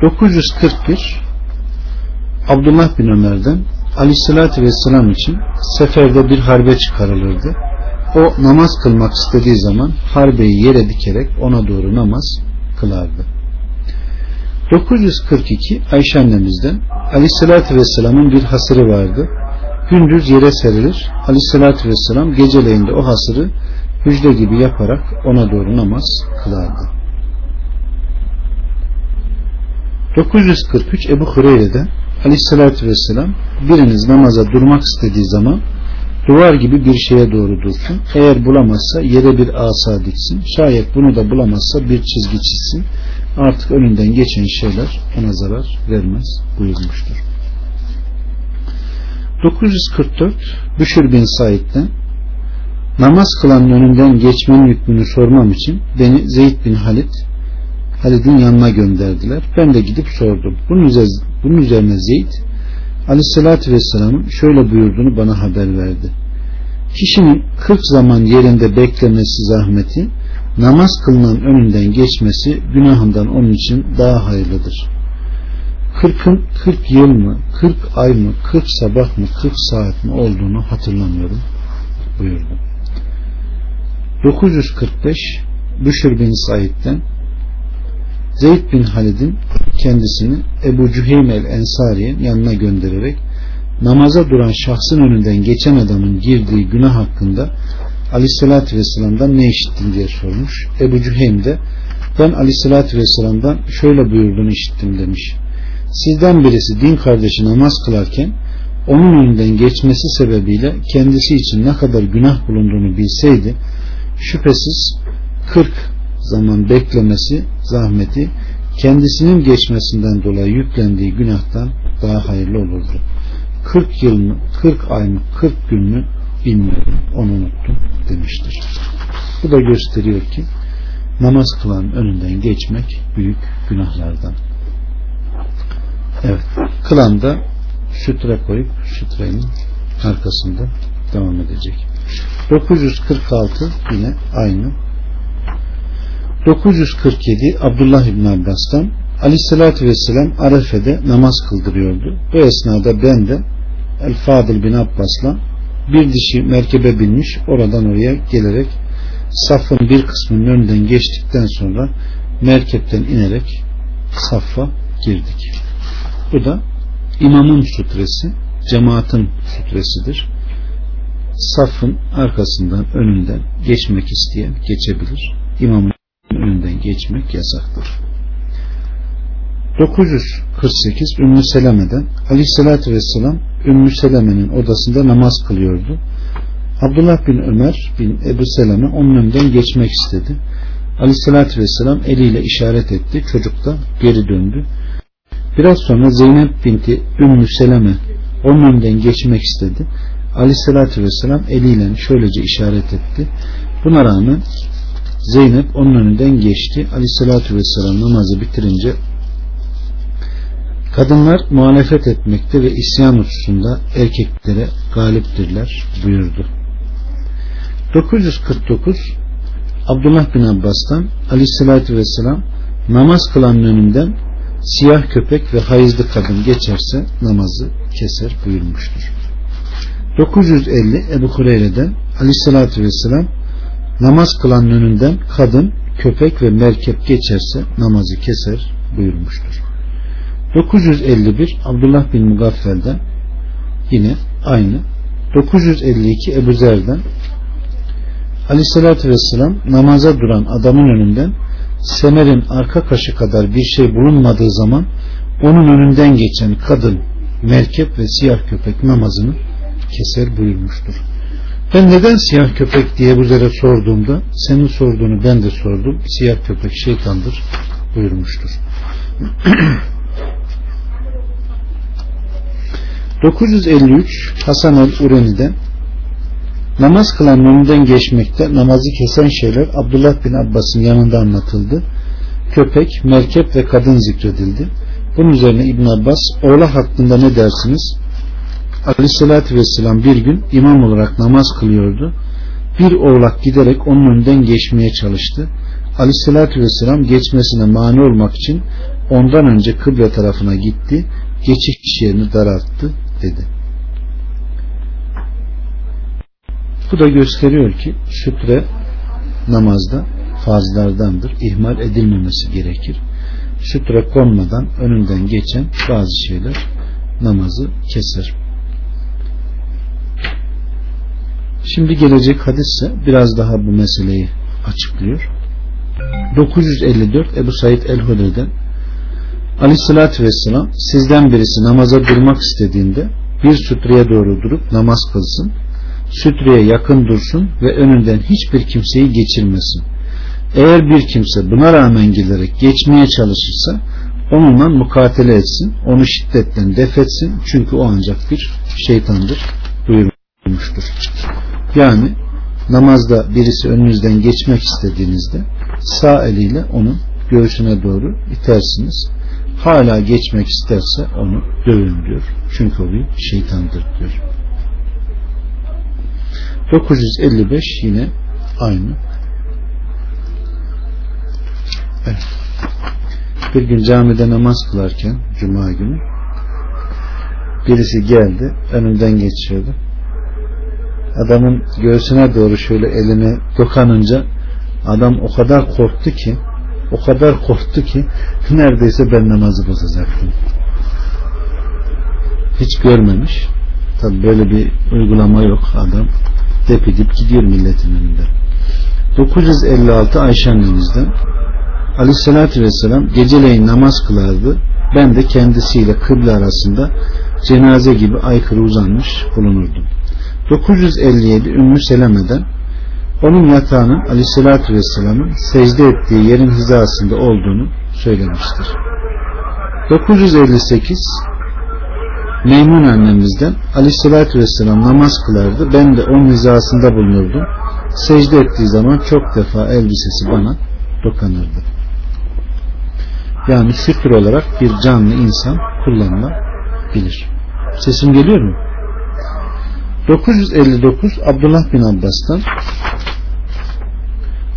941 Abdullah bin Ömer'den Aleyhisselatü Vesselam için seferde bir harbe çıkarılırdı. O namaz kılmak istediği zaman harbeyi yere dikerek ona doğru namaz kılardı. 942 Ayşe annemizden Aleyhisselatü Vesselam'ın bir hasırı vardı. Gündüz yere serilir. Aleyhisselatü Vesselam geceleyin de o hasırı hücre gibi yaparak ona doğru namaz kılardı. 943 Ebu Hureyre'den Aleyhisselatü Vesselam biriniz namaza durmak istediği zaman duvar gibi bir şeye doğru dursun. Eğer bulamazsa yere bir asa diksin. Şayet bunu da bulamazsa bir çizgi çizsin. Artık önünden geçen şeyler ona zarar vermez buyurmuştur. 944 Büşür bin Said'den namaz kılanın önünden geçmenin hükmünü sormam için beni Zeyd bin Halit Halid'in yanına gönderdiler. Ben de gidip sordum. Bunun üzerine, bunun üzerine Zeyd Aleyhisselatü Vesselam'ın şöyle buyurduğunu bana haber verdi. Kişinin 40 zaman yerinde beklemesi zahmeti namaz kılınan önünden geçmesi günahından onun için daha hayırlıdır. 40'ın 40 yıl mı, 40 ay mı, 40 sabah mı, 40 saat mi olduğunu hatırlamıyorum buyurdu. 945 Büşür bin Said'den Zeyd bin Halid'in kendisini Ebu Cüheym el Ensari'nin yanına göndererek namaza duran şahsın önünden geçen adamın girdiği günah hakkında Aleyhisselatü Vesselam'dan ne işittin diye sormuş. Ebu Cüheym de ben Aleyhisselatü Vesselam'dan şöyle buyurduğunu işittim demiş. Sizden birisi din kardeşi namaz kılarken onun önünden geçmesi sebebiyle kendisi için ne kadar günah bulunduğunu bilseydi şüphesiz 40 zaman beklemesi zahmeti kendisinin geçmesinden dolayı yüklendiği günahtan daha hayırlı olurdu. 40 yıl mı, 40 ay mı, 40 gün mü bilmiyorum. Onu unuttum demiştir. Bu da gösteriyor ki namaz kılan önünden geçmek büyük günahlardan. Evet. Kılan da sütre koyup sütrenin arkasında devam edecek. 946 yine aynı. 947 Abdullah İbn Abbas'tan Aleyhisselatü Vesselam Arefe'de namaz kıldırıyordu. Bu esnada ben de El Fadıl bin Abbas'la bir dişi merkebe binmiş oradan oraya gelerek safın bir kısmının önünden geçtikten sonra merkepten inerek saffa girdik. Bu da imamın sutresi, cemaatin sutresidir. Safın arkasından, önünden geçmek isteyen geçebilir. İmamın önünden geçmek yasaktır. 948 Ümmü Seleme'den Aleyhisselatü Vesselam Ümmü Seleme'nin odasında namaz kılıyordu. Abdullah bin Ömer bin Ebu Seleme onun önünden geçmek istedi. Aleyhisselatü Vesselam eliyle işaret etti. Çocuk da geri döndü. Biraz sonra Zeynep binti Ümmü Seleme onun önünden geçmek istedi. Aleyhisselatü Vesselam eliyle şöylece işaret etti. Buna rağmen Zeynep onun önünden geçti. Aleyhisselatü Vesselam namazı bitirince kadınlar muhalefet etmekte ve isyan hususunda erkeklere galiptirler buyurdu. 949 Abdullah bin Abbas'tan Aleyhisselatü Vesselam namaz kılanın önünden siyah köpek ve hayızlı kadın geçerse namazı keser buyurmuştur. 950 Ebu Hureyre'den Aleyhisselatü Vesselam namaz kılanın önünden kadın, köpek ve merkep geçerse namazı keser buyurmuştur. 951 Abdullah bin Mugaffel'den yine aynı. 952 Ebu Zer'den Aleyhisselatü Vesselam namaza duran adamın önünden semerin arka kaşı kadar bir şey bulunmadığı zaman onun önünden geçen kadın, merkep ve siyah köpek namazını keser buyurmuştur. Ben neden siyah köpek diye bu üzere sorduğumda senin sorduğunu ben de sordum. Siyah köpek şeytandır buyurmuştur. 953 Hasan el Ureni'den namaz kılan önünden geçmekte namazı kesen şeyler Abdullah bin Abbas'ın yanında anlatıldı. Köpek, merkep ve kadın zikredildi. Bunun üzerine İbn Abbas oğlak hakkında ne dersiniz? Aleyhissalatü vesselam bir gün imam olarak namaz kılıyordu. Bir oğlak giderek onun önünden geçmeye çalıştı. Aleyhissalatü vesselam geçmesine mani olmak için ondan önce kıble tarafına gitti. Geçiş yerini daralttı dedi. Bu da gösteriyor ki sütre namazda fazlardandır. İhmal edilmemesi gerekir. Sütre konmadan önünden geçen bazı şeyler namazı keser. Şimdi gelecek hadisse biraz daha bu meseleyi açıklıyor. 954 Ebu Said El-Hudey'den Aleyhissalatü Vesselam sizden birisi namaza durmak istediğinde bir sütreye doğru durup namaz kılsın. Sütreye yakın dursun ve önünden hiçbir kimseyi geçirmesin. Eğer bir kimse buna rağmen gelerek geçmeye çalışırsa onunla mukatele etsin. Onu şiddetten defetsin. Çünkü o ancak bir şeytandır buyurmuştur. Yani namazda birisi önünüzden geçmek istediğinizde sağ eliyle onun göğsüne doğru itersiniz. Hala geçmek isterse onu dövün diyor. Çünkü o bir şeytandır diyor. 955 yine aynı. Evet. Bir gün camide namaz kılarken Cuma günü birisi geldi önünden geçiyordu adamın göğsüne doğru şöyle elini dokanınca adam o kadar korktu ki o kadar korktu ki neredeyse ben namazı bozacaktım. Hiç görmemiş. Tabi böyle bir uygulama yok adam. Depedip gidiyor milletin önünde. 956 Ayşe annemizden Aleyhisselatü Vesselam geceleyin namaz kılardı. Ben de kendisiyle kıble arasında cenaze gibi aykırı uzanmış bulunurdum. 957 Ümmü Seleme'den onun yatağının Aleyhisselatü Vesselam'ın secde ettiği yerin hizasında olduğunu söylemiştir. 958 Meymun annemizden Aleyhisselatü Vesselam namaz kılardı. Ben de onun hizasında bulunurdum. Secde ettiği zaman çok defa elbisesi bana dokanırdı. Yani şükür olarak bir canlı insan kullanılabilir. Sesim geliyor mu? 959 Abdullah bin Abbas'tan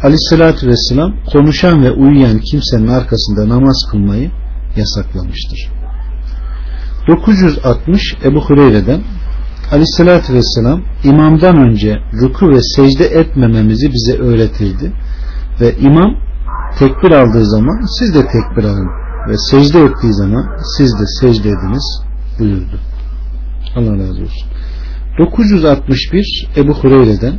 Aleyhisselatü Vesselam konuşan ve uyuyan kimsenin arkasında namaz kılmayı yasaklamıştır. 960 Ebu Hureyre'den Aleyhisselatü Vesselam imamdan önce ruku ve secde etmememizi bize öğretirdi ve imam tekbir aldığı zaman siz de tekbir alın ve secde ettiği zaman siz de secde ediniz buyurdu. Allah razı olsun. 961 Ebu Hureyre'den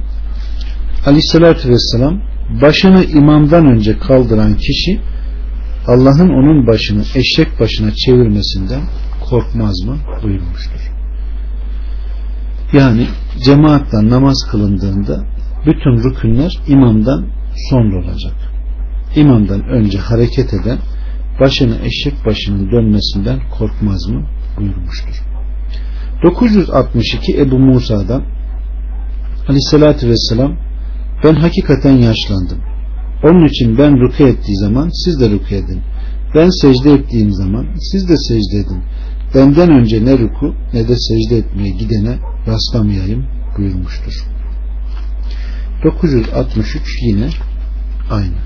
Aleyhisselatü Vesselam başını imamdan önce kaldıran kişi Allah'ın onun başını eşek başına çevirmesinden korkmaz mı buyurmuştur. Yani cemaatle namaz kılındığında bütün rükünler imamdan sonra olacak. İmamdan önce hareket eden başını eşek başının dönmesinden korkmaz mı buyurmuştur. 962 Ebu Musa'dan Aleyhisselatü Vesselam ben hakikaten yaşlandım. Onun için ben ruku ettiği zaman siz de ruku edin. Ben secde ettiğim zaman siz de secde edin. Benden önce ne ruku ne de secde etmeye gidene rastlamayayım buyurmuştur. 963 yine aynı.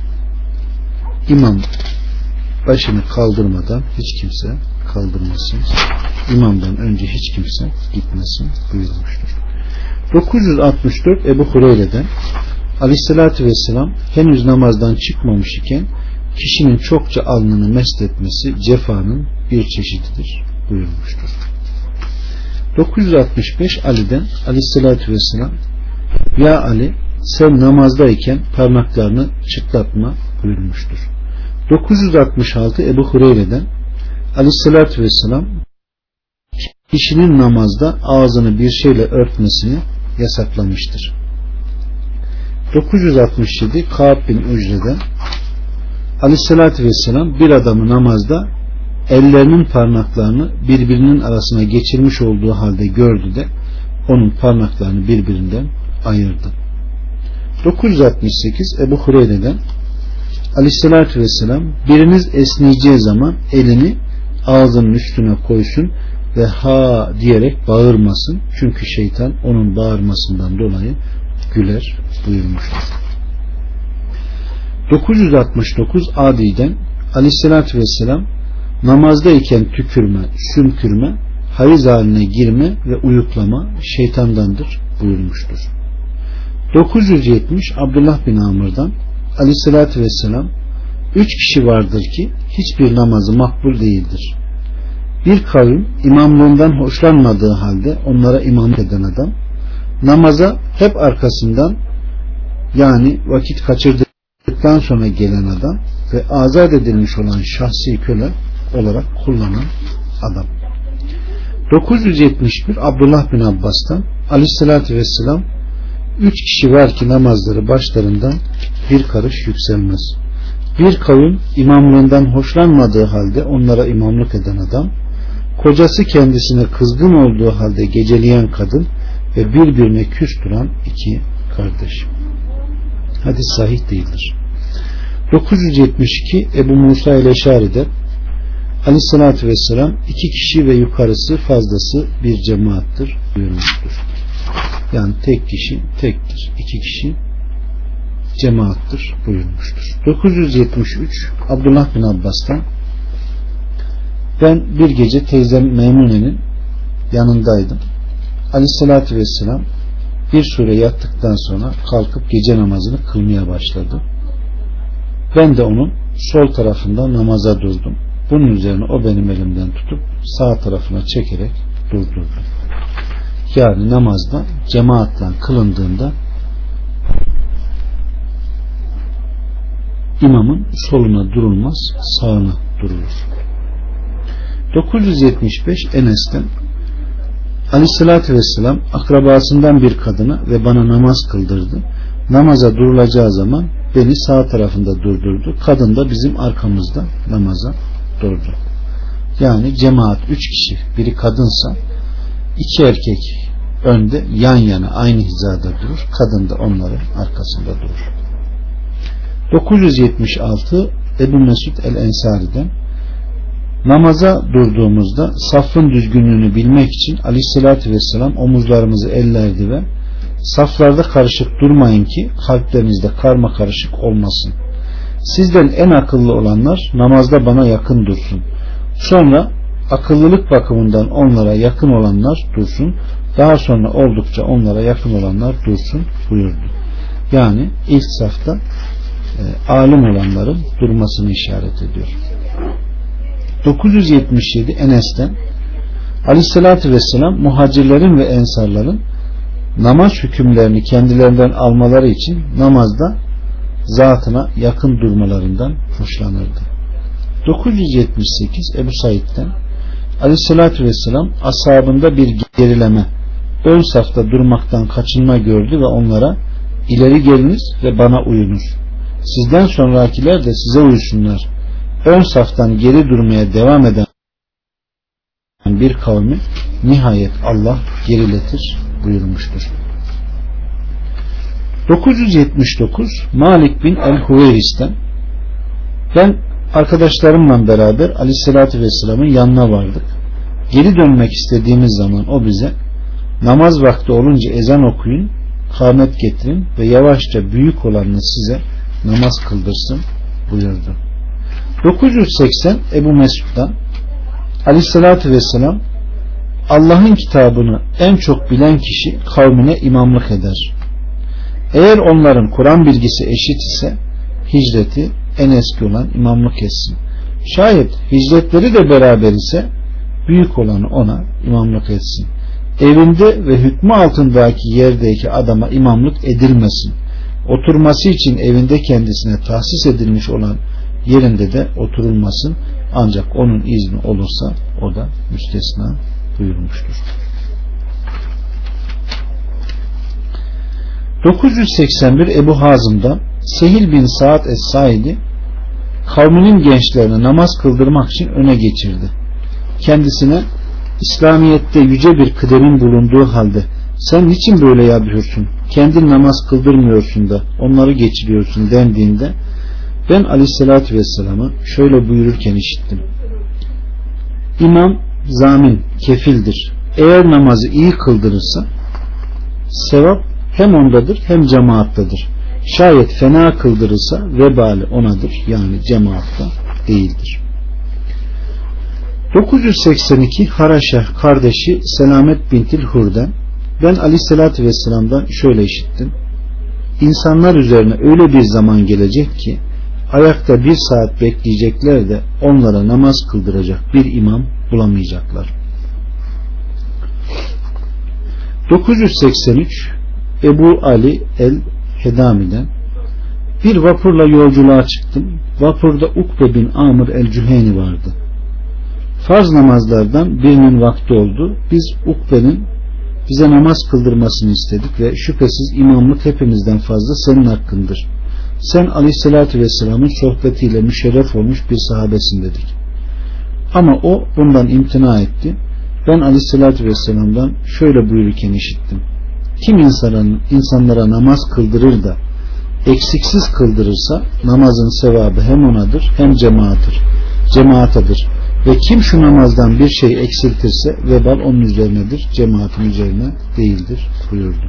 İmam başını kaldırmadan hiç kimse kaldırmasın. İmamdan önce hiç kimse gitmesin buyurmuştur. 964 Ebu Hureyre'den Aleyhisselatü Vesselam henüz namazdan çıkmamış iken kişinin çokça alnını mest etmesi cefanın bir çeşididir buyurmuştur. 965 Ali'den Aleyhisselatü Vesselam Ya Ali sen namazdayken parmaklarını çıtlatma buyurmuştur. 966 Ebu Hureyre'den Aleyhisselatü Vesselam kişinin namazda ağzını bir şeyle örtmesini yasaklamıştır. 967 Kaab bin Ücre'den Aleyhisselatü Vesselam bir adamı namazda ellerinin parmaklarını birbirinin arasına geçirmiş olduğu halde gördü de onun parmaklarını birbirinden ayırdı. 968 Ebu Hureyre'den Aleyhisselatü Vesselam biriniz esneyeceği zaman elini ağzının üstüne koysun ve ha diyerek bağırmasın. Çünkü şeytan onun bağırmasından dolayı güler buyurmuştur. 969 Adi'den Aleyhisselatü Vesselam namazdayken tükürme, sümkürme, hayız haline girme ve uyuklama şeytandandır buyurmuştur. 970 Abdullah bin Amr'dan Aleyhisselatü Vesselam üç kişi vardır ki hiçbir namazı makbul değildir. Bir kavim imamlığından hoşlanmadığı halde onlara imam eden adam namaza hep arkasından yani vakit kaçırdıktan sonra gelen adam ve azat edilmiş olan şahsi köle olarak kullanan adam. 971 Abdullah bin Abbas'tan Aleyhisselatü Vesselam üç kişi var ki namazları başlarından bir karış yükselmez. Bir kavim imamlığından hoşlanmadığı halde onlara imamlık eden adam, kocası kendisine kızgın olduğu halde geceleyen kadın ve birbirine küs duran iki kardeş. Hadis sahih değildir. 972 Ebu Musa ile Şari'de Aleyhisselatü Vesselam iki kişi ve yukarısı fazlası bir cemaattir buyurmuştur. Yani tek kişi tektir. iki kişi cemaattir buyurmuştur. 973 Abdullah bin Abbas'tan ben bir gece teyzem Meymune'nin yanındaydım. Aleyhissalatü Vesselam bir süre yattıktan sonra kalkıp gece namazını kılmaya başladı. Ben de onun sol tarafında namaza durdum. Bunun üzerine o benim elimden tutup sağ tarafına çekerek durdurdu. Yani namazda cemaatle kılındığında imamın soluna durulmaz, sağına durulur. 975 Enes'ten Aleyhissalatü Vesselam akrabasından bir kadına ve bana namaz kıldırdı. Namaza durulacağı zaman beni sağ tarafında durdurdu. Kadın da bizim arkamızda namaza durdu. Yani cemaat üç kişi biri kadınsa iki erkek önde yan yana aynı hizada durur. Kadın da onların arkasında durur. 976 Ebu Mesud el-Ensari'den namaza durduğumuzda safın düzgünlüğünü bilmek için aleyhissalatü vesselam omuzlarımızı ellerdi ve saflarda karışık durmayın ki kalplerinizde karma karışık olmasın. Sizden en akıllı olanlar namazda bana yakın dursun. Sonra akıllılık bakımından onlara yakın olanlar dursun. Daha sonra oldukça onlara yakın olanlar dursun buyurdu. Yani ilk safta e, alim olanların durmasını işaret ediyor. 977 Enes'ten Aleyhisselatü Vesselam muhacirlerin ve ensarların namaz hükümlerini kendilerinden almaları için namazda zatına yakın durmalarından hoşlanırdı. 978 Ebu Said'den Aleyhisselatü Vesselam ashabında bir gerileme ön safta durmaktan kaçınma gördü ve onlara ileri geliniz ve bana uyunuz. Sizden sonrakiler de size uyusunlar. Ön saftan geri durmaya devam eden bir kavmi nihayet Allah geriletir buyurmuştur. 979 Malik bin el-Huveyris'ten ben arkadaşlarımla beraber Aleyhisselatü Vesselam'ın yanına vardık. Geri dönmek istediğimiz zaman o bize namaz vakti olunca ezan okuyun, kâmet getirin ve yavaşça büyük olanını size namaz kıldırsın buyurdu. 980 Ebu Mesud'dan Aleyhisselatü Vesselam Allah'ın kitabını en çok bilen kişi kavmine imamlık eder. Eğer onların Kur'an bilgisi eşit ise hicreti en eski olan imamlık etsin. Şayet hicretleri de beraber ise büyük olanı ona imamlık etsin. Evinde ve hükmü altındaki yerdeki adama imamlık edilmesin. Oturması için evinde kendisine tahsis edilmiş olan yerinde de oturulmasın. Ancak onun izni olursa o da müstesna buyurmuştur. 981 Ebu Hazım'da Sehil bin Saad Es-Saidi kavminin gençlerini namaz kıldırmak için öne geçirdi. Kendisine İslamiyet'te yüce bir kıdemin bulunduğu halde sen niçin böyle yapıyorsun? Kendin namaz kıldırmıyorsun da onları geçiriyorsun dendiğinde ben aleyhissalatü vesselam'ı şöyle buyururken işittim. İmam zamin, kefildir. Eğer namazı iyi kıldırırsa sevap hem ondadır hem cemaattadır. Şayet fena kıldırırsa vebali onadır yani cemaatta değildir. 982 Haraşa kardeşi Selamet bintil Hur'den ben aleyhissalatü vesselam'dan şöyle işittim. İnsanlar üzerine öyle bir zaman gelecek ki ayakta bir saat bekleyecekler de onlara namaz kıldıracak bir imam bulamayacaklar. 983 Ebu Ali el Hedami'den bir vapurla yolculuğa çıktım. Vapurda Ukbe bin Amr el Cüheni vardı. Farz namazlardan birinin vakti oldu. Biz Ukbe'nin bize namaz kıldırmasını istedik ve şüphesiz imamlık hepimizden fazla senin hakkındır. Sen aleyhissalatü vesselamın sohbetiyle müşerref olmuş bir sahabesin dedik. Ama o bundan imtina etti. Ben aleyhissalatü vesselamdan şöyle buyururken işittim. Kim insanın, insanlara namaz kıldırır da eksiksiz kıldırırsa namazın sevabı hem onadır hem cemaattir. Cemaatadır. Ve kim şu namazdan bir şey eksiltirse vebal onun üzerinedir. Cemaatin üzerine değildir buyurdu.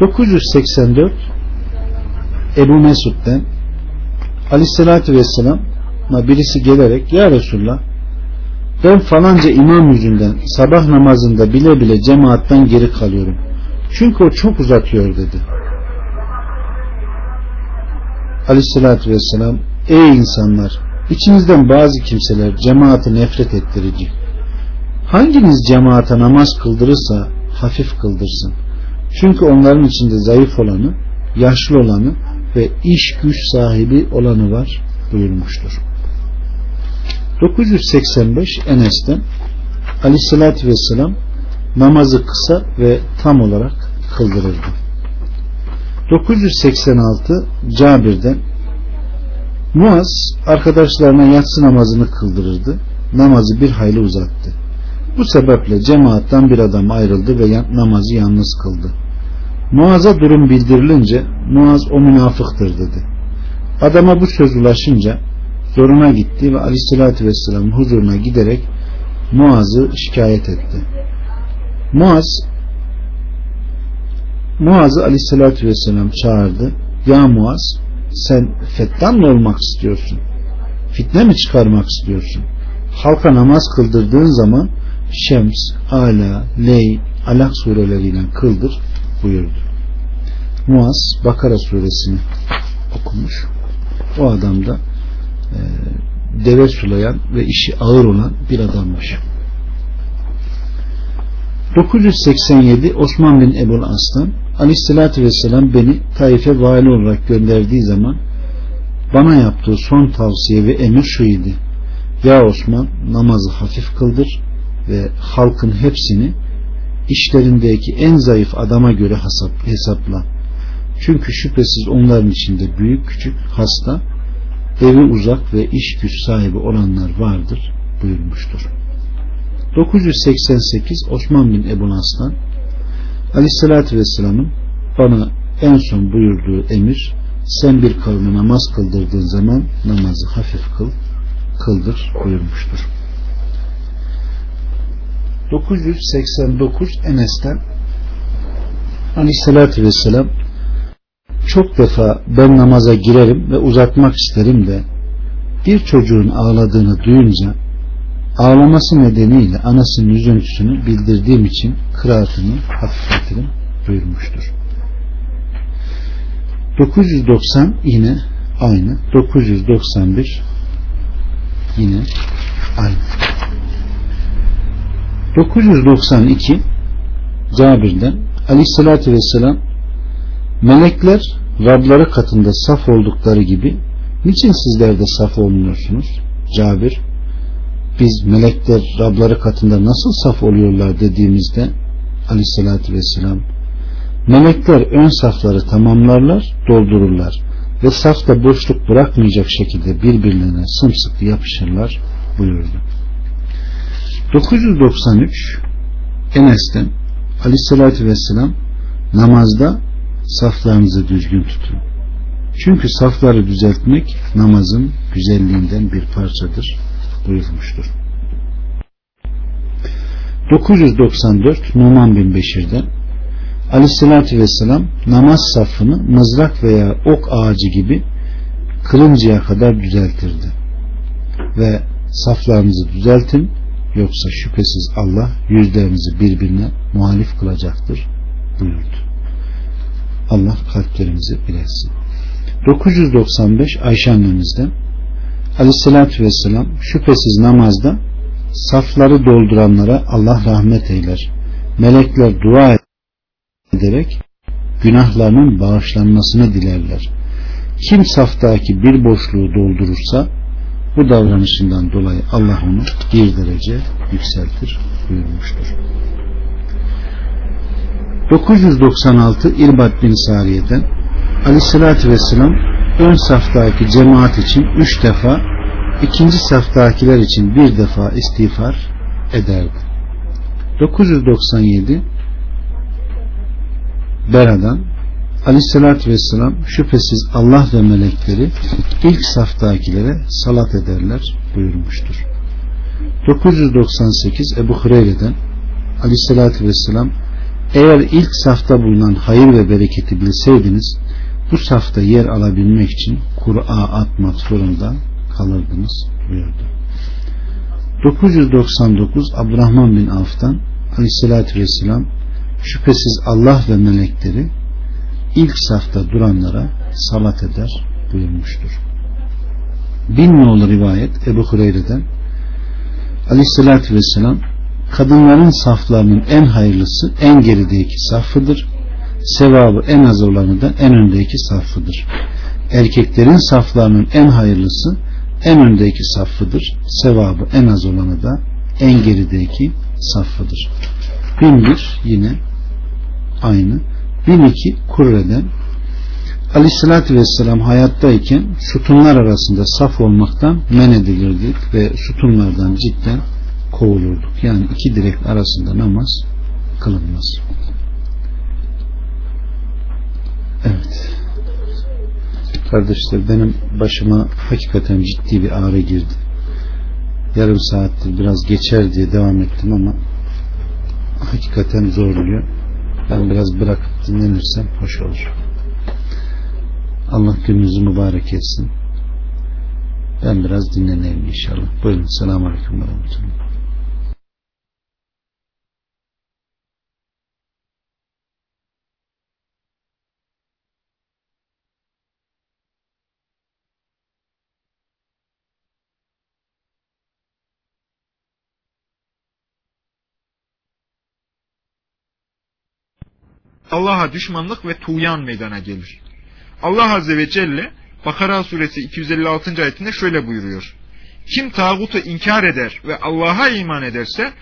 984 Ebu Mesud'den Aleyhisselatü Vesselam'a birisi gelerek Ya Resulullah ben falanca imam yüzünden sabah namazında bile bile cemaatten geri kalıyorum. Çünkü o çok uzatıyor dedi. Aleyhissalatü vesselam Ey insanlar içinizden bazı kimseler cemaati nefret ettirici Hanginiz cemaate namaz kıldırırsa hafif kıldırsın. Çünkü onların içinde zayıf olanı, yaşlı olanı ve iş güç sahibi olanı var buyurmuştur. 985 Enes'ten Aleyhisselatü Vesselam namazı kısa ve tam olarak kıldırırdı. 986 Cabir'den Muaz arkadaşlarına yatsı namazını kıldırırdı. Namazı bir hayli uzattı. Bu sebeple cemaatten bir adam ayrıldı ve namazı yalnız kıldı. Muaz'a durum bildirilince Muaz o münafıktır dedi. Adama bu söz ulaşınca zoruna gitti ve aleyhissalatü vesselam huzuruna giderek Muaz'ı şikayet etti. Muaz Muaz'ı aleyhissalatü vesselam çağırdı. Ya Muaz sen fettan mı olmak istiyorsun? Fitne mi çıkarmak istiyorsun? Halka namaz kıldırdığın zaman Şems, Ala, Ley, Alak sureleriyle kıldır buyurdu. Muaz Bakara suresini okumuş. O adam da e, deve sulayan ve işi ağır olan bir adammış. 987 Osman bin Ebul Aslan Aleyhisselatü Vesselam beni Taif'e vali olarak gönderdiği zaman bana yaptığı son tavsiye ve emir şuydu. Ya Osman namazı hafif kıldır ve halkın hepsini işlerindeki en zayıf adama göre hesapla. Çünkü şüphesiz onların içinde büyük küçük hasta, evi uzak ve iş güç sahibi olanlar vardır buyurmuştur. 988 Osman bin Ebu Aslan Aleyhisselatü Vesselam'ın bana en son buyurduğu emir sen bir kavme namaz kıldırdığın zaman namazı hafif kıl, kıldır buyurmuştur. 989 Enes'ten Aleyhisselatü Vesselam çok defa ben namaza girerim ve uzatmak isterim de bir çocuğun ağladığını duyunca ağlaması nedeniyle anasının üzüntüsünü bildirdiğim için kıraatını hafifletirim buyurmuştur. 990 yine aynı. 991 yine aynı. 992 Cabir'den Aleyhisselatü Vesselam melekler Rabları katında saf oldukları gibi niçin sizler de saf olmuyorsunuz? Cabir biz melekler Rabları katında nasıl saf oluyorlar dediğimizde aleyhissalatü vesselam melekler ön safları tamamlarlar doldururlar ve safta boşluk bırakmayacak şekilde birbirlerine sımsıkı yapışırlar buyurdu 993 Enes'ten aleyhissalatü vesselam namazda saflarınızı düzgün tutun çünkü safları düzeltmek namazın güzelliğinden bir parçadır buyurmuştur. 994 Numan bin Beşir'den Aleyhisselatü Vesselam namaz safını mızrak veya ok ağacı gibi kırıncaya kadar düzeltirdi. Ve saflarınızı düzeltin yoksa şüphesiz Allah yüzlerinizi birbirine muhalif kılacaktır buyurdu. Allah kalplerimizi bilesin. 995 Ayşe annemizden Aleyhissalatü vesselam şüphesiz namazda safları dolduranlara Allah rahmet eyler. Melekler dua ederek günahlarının bağışlanmasını dilerler. Kim saftaki bir boşluğu doldurursa bu davranışından dolayı Allah onu bir derece yükseltir buyurmuştur. 996 İrbat bin Sariye'den Aleyhisselatü Vesselam ön saftaki cemaat için üç defa ikinci saftakiler için bir defa istiğfar ederdi. 997 Bera'dan Aleyhisselatü Vesselam şüphesiz Allah ve melekleri ilk saftakilere salat ederler buyurmuştur. 998 Ebu Hureyre'den Aleyhisselatü Vesselam eğer ilk safta bulunan hayır ve bereketi bilseydiniz bu safta yer alabilmek için Kur'a atmak zorunda kalırdınız buyurdu. 999 Abdurrahman bin Avf'tan Aleyhisselatü Vesselam şüphesiz Allah ve melekleri ilk safta duranlara salat eder buyurmuştur. Bin nolu rivayet Ebu Hureyre'den Aleyhisselatü Vesselam kadınların saflarının en hayırlısı en gerideki safıdır. Sevabı en az olanı da en öndeki safıdır. Erkeklerin saflarının en hayırlısı en öndeki safıdır. Sevabı en az olanı da en gerideki safıdır. 1001 yine aynı. 1002 Kurre'den Aleyhissalatü Vesselam hayattayken sütunlar arasında saf olmaktan men edilirdik ve sütunlardan cidden kovulurduk. Yani iki direk arasında namaz kılınmaz. Evet. Kardeşler benim başıma hakikaten ciddi bir ağrı girdi. Yarım saattir biraz geçer diye devam ettim ama hakikaten zorluyor. Ben biraz bırakıp dinlenirsem hoş olur. Allah gününüzü mübarek etsin. Ben biraz dinleneyim inşallah. Buyurun. Selamun Aleyküm ve Rahmetullah. Allah'a düşmanlık ve tuğyan meydana gelir. Allah Azze ve Celle Bakara suresi 256. ayetinde şöyle buyuruyor. Kim tağutu inkar eder ve Allah'a iman ederse